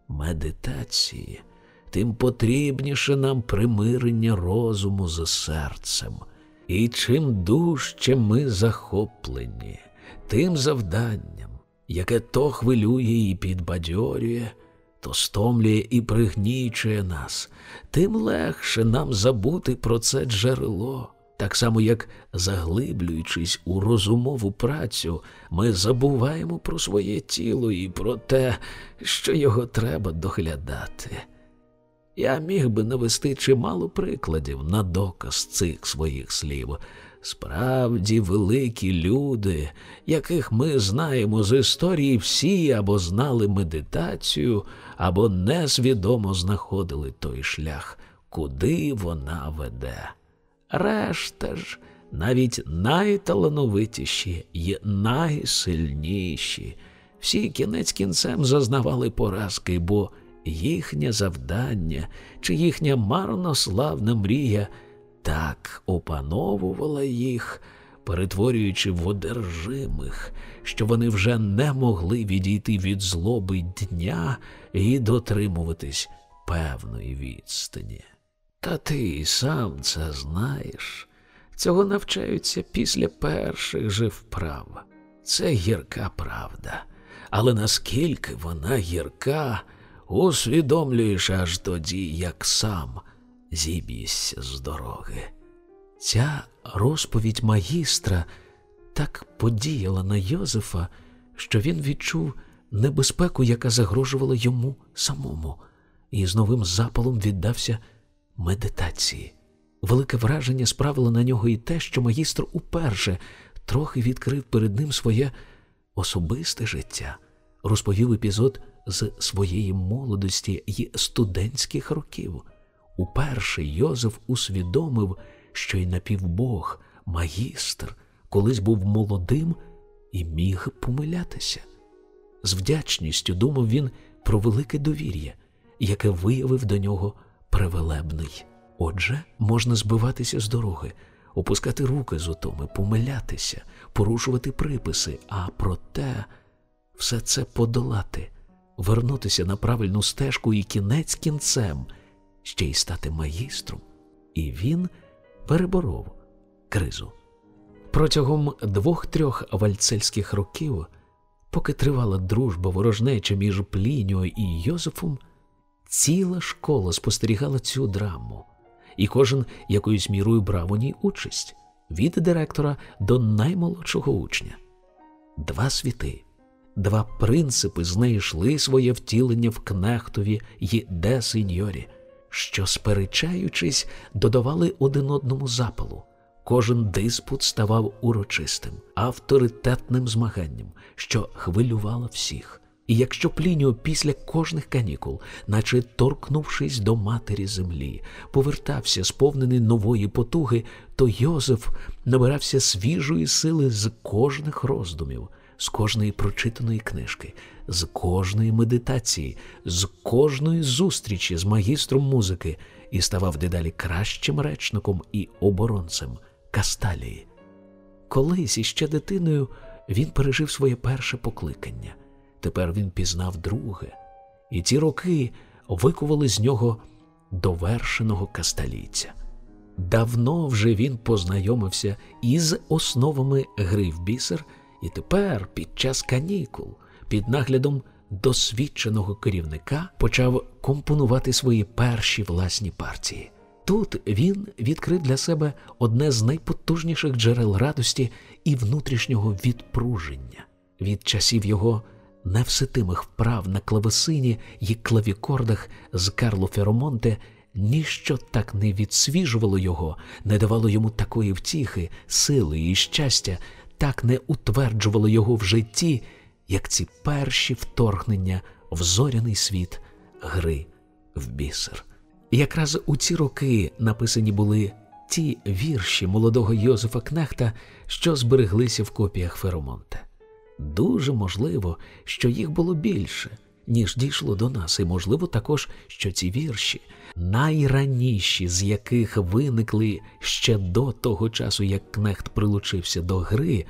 медитації, тим потрібніше нам примирення розуму з серцем. І чим дужче ми захоплені тим завданням, яке то хвилює і підбадьорює, то стомлює і пригнічує нас, тим легше нам забути про це джерело. Так само, як заглиблюючись у розумову працю, ми забуваємо про своє тіло і про те, що його треба доглядати. Я міг би навести чимало прикладів на доказ цих своїх слів. Справді великі люди, яких ми знаємо з історії, всі або знали медитацію, або несвідомо знаходили той шлях, куди вона веде. Решта ж, навіть найталановитіші і найсильніші, всі кінець кінцем зазнавали поразки, бо їхнє завдання чи їхня марнославна мрія так опановувала їх, перетворюючи в одержимих, що вони вже не могли відійти від злоби дня і дотримуватись певної відстані. Та ти сам це знаєш. Цього навчаються після перших же вправ. Це гірка правда. Але наскільки вона гірка, усвідомлюєш аж тоді, як сам зіб'єшся з дороги. Ця розповідь магістра так подіяла на Йозефа, що він відчув небезпеку, яка загрожувала йому самому, і з новим запалом віддався медитації. Велике враження справило на нього і те, що магістр уперше трохи відкрив перед ним своє особисте життя, розповів епізод з своєї молодості й студентських років. Уперше Йозеф усвідомив, що й напівбог, магістр, колись був молодим і міг помилятися. З вдячністю думав він про велике довір'я, яке виявив до нього превелебний. Отже, можна збиватися з дороги, опускати руки з утоми, помилятися, порушувати приписи, а проте все це подолати, вернутися на правильну стежку і кінець кінцем, ще й стати магістром. І він переборов кризу. Протягом двох-трьох вальцельських років, поки тривала дружба ворожнеча між Плініо і Йозефом, ціла школа спостерігала цю драму, і кожен якоюсь мірою брав у ній участь від директора до наймолодшого учня. Два світи, два принципи знайшли своє втілення в кнехтові й де сеньорі, що, сперечаючись, додавали один одному запалу. Кожен диспут ставав урочистим, авторитетним змаганням, що хвилювало всіх. І якщо Плініо після кожних канікул, наче торкнувшись до матері землі, повертався сповнений нової потуги, то Йозеф набирався свіжої сили з кожних роздумів, з кожної прочитаної книжки, з кожної медитації, з кожної зустрічі з магістром музики і ставав дедалі кращим речником і оборонцем Касталії. Колись іще дитиною він пережив своє перше покликання. Тепер він пізнав друге, і ці роки викували з нього довершеного касталійця. Давно вже він познайомився із основами гри в бісер, і тепер, під час канікул, під наглядом досвідченого керівника, почав компонувати свої перші власні партії. Тут він відкрив для себе одне з найпотужніших джерел радості і внутрішнього відпруження від часів його невситимих вправ на клавесині й клавікордах з Карло Феромонте. Ніщо так не відсвіжувало його, не давало йому такої втіхи, сили і щастя, так не утверджувало його в житті, як ці перші вторгнення в зоряний світ гри в бісер. Якраз у ці роки написані були ті вірші молодого Йозефа Кнехта, що збереглися в копіях Феромонте. Дуже можливо, що їх було більше, ніж дійшло до нас, і можливо також, що ці вірші, найраніші з яких виникли ще до того часу, як Кнехт прилучився до гри,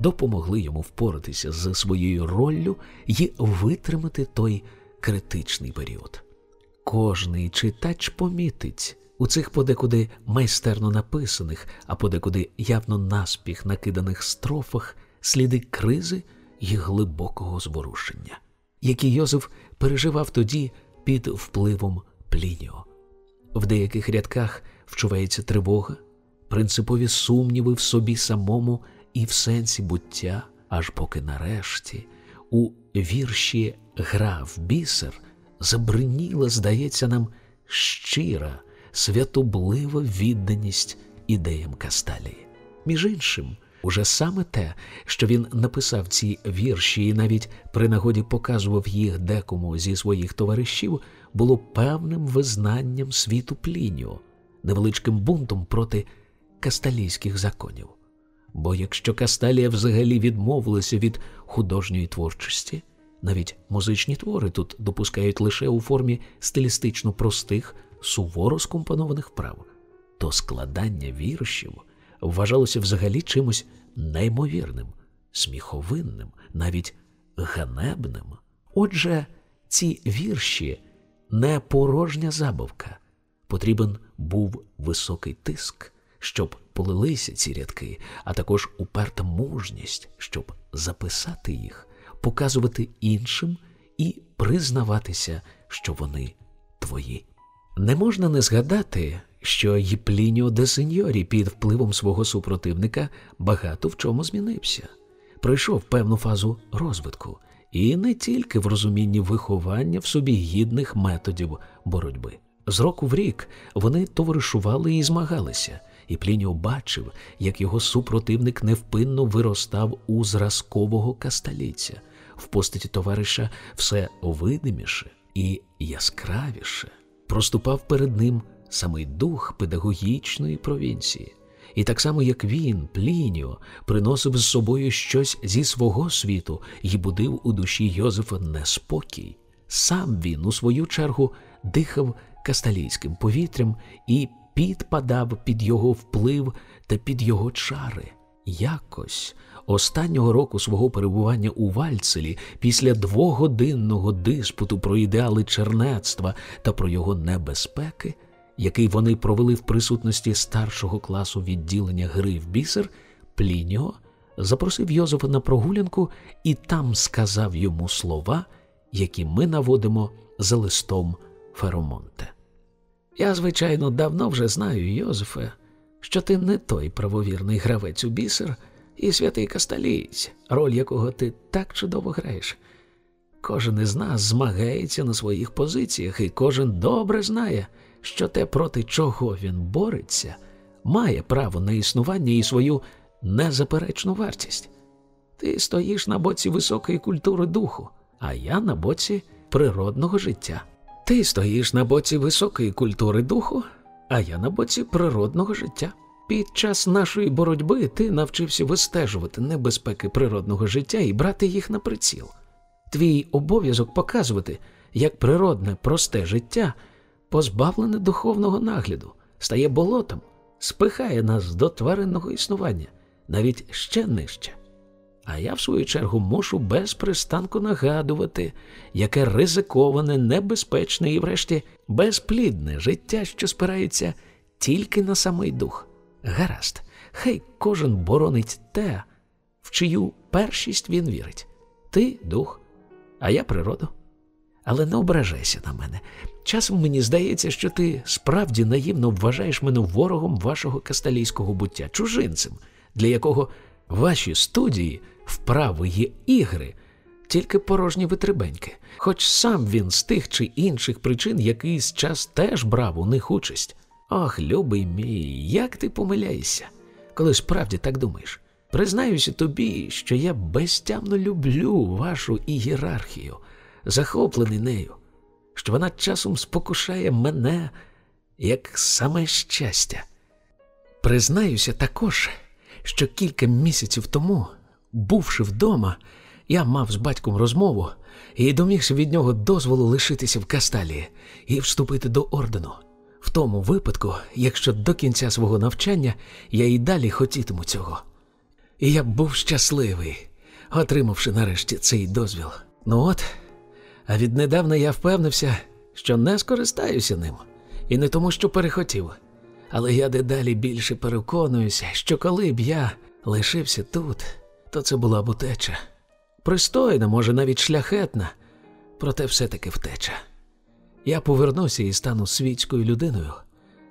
допомогли йому впоратися з своєю роллю і витримати той критичний період. Кожний читач помітить у цих подекуди майстерно написаних, а подекуди явно наспіх накиданих строфах сліди кризи і глибокого зворушення, які Йозеф переживав тоді під впливом Плініо. В деяких рядках вчувається тривога, принципові сумніви в собі самому і в сенсі буття, аж поки нарешті у вірші Гра в бісер забриніла, здається нам, щира, святоблива відданість ідеям Касталії. Між іншим, уже саме те, що він написав ці вірші і навіть при нагоді показував їх декому зі своїх товаришів, було певним визнанням світу Плініо, невеличким бунтом проти касталійських законів. Бо якщо Касталія взагалі відмовилася від художньої творчості, навіть музичні твори тут допускають лише у формі стилістично простих, суворо скомпонованих вправ, то складання віршів вважалося взагалі чимось неймовірним, сміховинним, навіть ганебним. Отже, ці вірші не порожня забавка. Потрібен був високий тиск, щоб полилися ці рядки, а також уперта мужність, щоб записати їх, показувати іншим і признаватися, що вони твої. Не можна не згадати, що Єплініо де Сеньорі під впливом свого супротивника багато в чому змінився, пройшов певну фазу розвитку, і не тільки в розумінні виховання в собі гідних методів боротьби. З року в рік вони товаришували і змагалися, і Плініо бачив, як його супротивник невпинно виростав у зразкового касталіця, в постаті товариша все видиміше і яскравіше. Проступав перед ним самий дух педагогічної провінції. І так само, як він, Плініо, приносив з собою щось зі свого світу і будив у душі Йозефа неспокій, сам він, у свою чергу, дихав касталійським повітрям і підпадав під його вплив та під його чари. Якось останнього року свого перебування у Вальцелі, після двогодинного диспуту про ідеали чернецтва та про його небезпеки, який вони провели в присутності старшого класу відділення гри в бісер, Плініо запросив Йозефа на прогулянку і там сказав йому слова, які ми наводимо за листом Феромонте. Я, звичайно, давно вже знаю, Йозефе, що ти не той правовірний гравець у бісер і святий касталієць, роль якого ти так чудово граєш. Кожен із нас змагається на своїх позиціях, і кожен добре знає, що те, проти чого він бореться, має право на існування і свою незаперечну вартість. Ти стоїш на боці високої культури духу, а я на боці природного життя. Ти стоїш на боці високої культури духу, а я на боці природного життя. Під час нашої боротьби ти навчився вистежувати небезпеки природного життя і брати їх на приціл. Твій обов'язок показувати, як природне, просте життя, позбавлене духовного нагляду, стає болотом, спихає нас до тваринного існування, навіть ще нижче. А я, в свою чергу, мушу без пристанку нагадувати, яке ризиковане, небезпечне і, врешті, безплідне життя, що спирається тільки на самий дух. Гаразд, хай кожен боронить те, в чию першість він вірить. Ти дух, а я природу. Але не ображайся на мене. Часом мені здається, що ти справді наївно вважаєш мене ворогом вашого касталійського буття, чужинцем, для якого ваші студії, вправи є ігри, тільки порожні витребеньки. Хоч сам він з тих чи інших причин якийсь час теж брав у них участь. Ох, любий мій, як ти помиляєшся, коли справді так думаєш. Признаюся тобі, що я безтямно люблю вашу ієрархію, захоплений нею, що вона часом спокушає мене як саме щастя. Признаюся також, що кілька місяців тому, бувши вдома, я мав з батьком розмову і домігся від нього дозволу лишитися в Касталії і вступити до ордену. В тому випадку, якщо до кінця свого навчання я і далі хотітиму цього. І я був щасливий, отримавши нарешті цей дозвіл. Ну от, а віднедавна я впевнився, що не скористаюся ним, і не тому, що перехотів. Але я дедалі більше переконуюся, що коли б я лишився тут, то це була б утеча. Пристойна, може, навіть шляхетна, проте все-таки втеча. Я повернуся і стану світською людиною,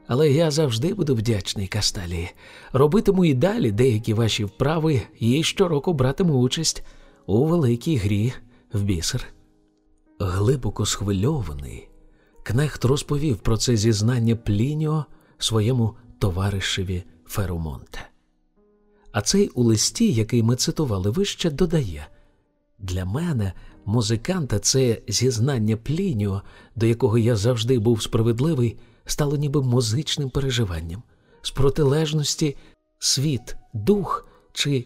але я завжди буду вдячний Касталії. Робитиму і далі деякі ваші вправи і щороку братиму участь у великій грі в бісер. Глибоко схвильований, Кнехт розповів про це зізнання Плініо своєму товаришеві Феромонте. А цей у листі, який ми цитували вище, додає для мене музиканта це зізнання Плініо, до якого я завжди був справедливий, стало ніби музичним переживанням, з протилежності світ, дух чи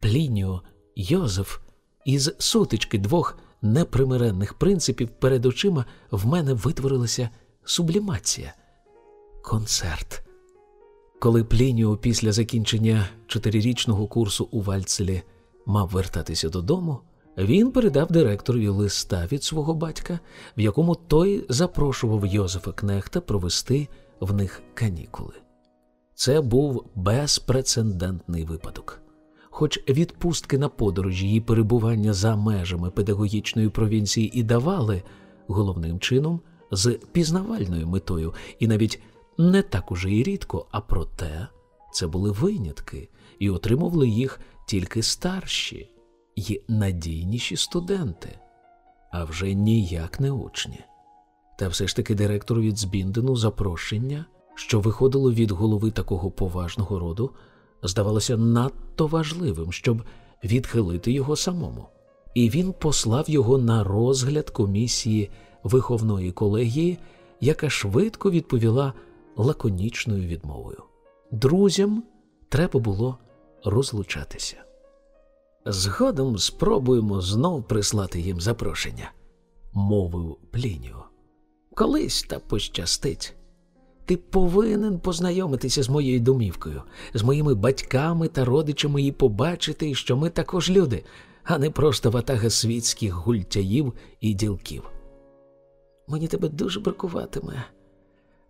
Плініо, Йозеф, із сутички двох непримиренних принципів перед очима в мене витворилася сублімація, концерт. Коли Плініо після закінчення чотирирічного курсу у Вальцелі мав вертатися додому, він передав директорові листа від свого батька, в якому той запрошував Йозефа Кнехта провести в них канікули. Це був безпрецедентний випадок. Хоч відпустки на подорожі і перебування за межами педагогічної провінції і давали головним чином з пізнавальною метою, і навіть не так уже і рідко, а проте це були винятки, і отримували їх тільки старші й надійніші студенти, а вже ніяк не учні. Та все ж таки директору від Збіндену запрошення, що виходило від голови такого поважного роду, здавалося надто важливим, щоб відхилити його самому, і він послав його на розгляд комісії виховної колегії, яка швидко відповіла лаконічною відмовою. Друзям треба було розлучатися. Згодом спробуємо знов прислати їм запрошення, мовив Плініо. Колись та пощастить. Ти повинен познайомитися з моєю домівкою, з моїми батьками та родичами і побачити, що ми також люди, а не просто ватага світських гультяїв і ділків. Мені тебе дуже бракуватиме.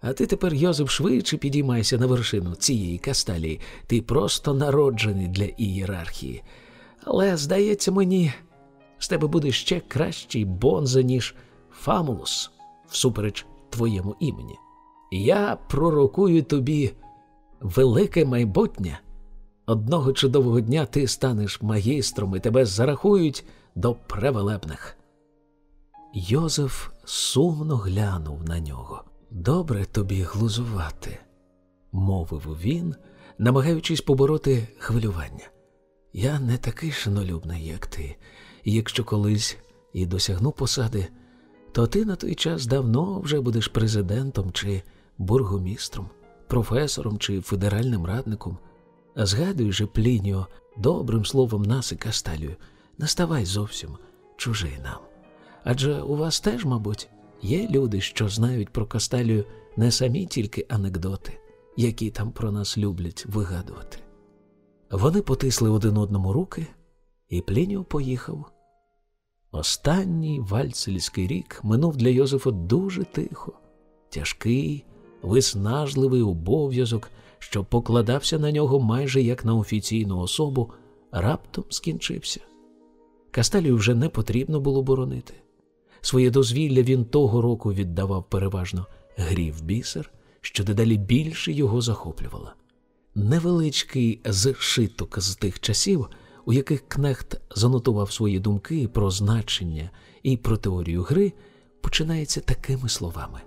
А ти тепер, Йозеф, швидше підіймайся на вершину цієї касталії. Ти просто народжений для ієрархії. Але, здається мені, з тебе буде ще кращий бонза, ніж Фамулус, всупереч твоєму імені. Я пророкую тобі велике майбутнє. Одного чудового дня ти станеш магістром і тебе зарахують до превелебних. Йозеф сумно глянув на нього. Добре тобі глузувати, мовив він, намагаючись побороти хвилювання. Я не такий шинолюбний, як ти, і якщо колись і досягну посади, то ти на той час давно вже будеш президентом чи бургомістром, професором чи федеральним радником. Згадуй же, Плініо, добрим словом нас і Касталію, не ставай зовсім чужий нам. Адже у вас теж, мабуть, є люди, що знають про Касталію не самі тільки анекдоти, які там про нас люблять вигадувати. Вони потисли один одному руки, і Плініо поїхав. Останній вальцельський рік минув для Йозефа дуже тихо, тяжкий, виснажливий обов'язок, що покладався на нього майже як на офіційну особу, раптом скінчився. Касталію вже не потрібно було боронити. Своє дозвілля він того року віддавав переважно грі в бісер, що дедалі більше його захоплювало. Невеличкий зшиток з тих часів, у яких Кнехт занотував свої думки про значення і про теорію гри, починається такими словами: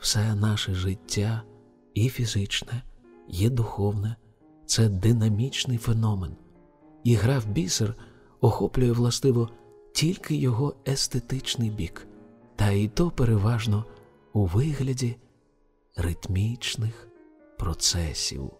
все наше життя і фізичне, і духовне це динамічний феномен, і гра в бісер охоплює властиво тільки його естетичний бік, та і то переважно у вигляді ритмічних процесів.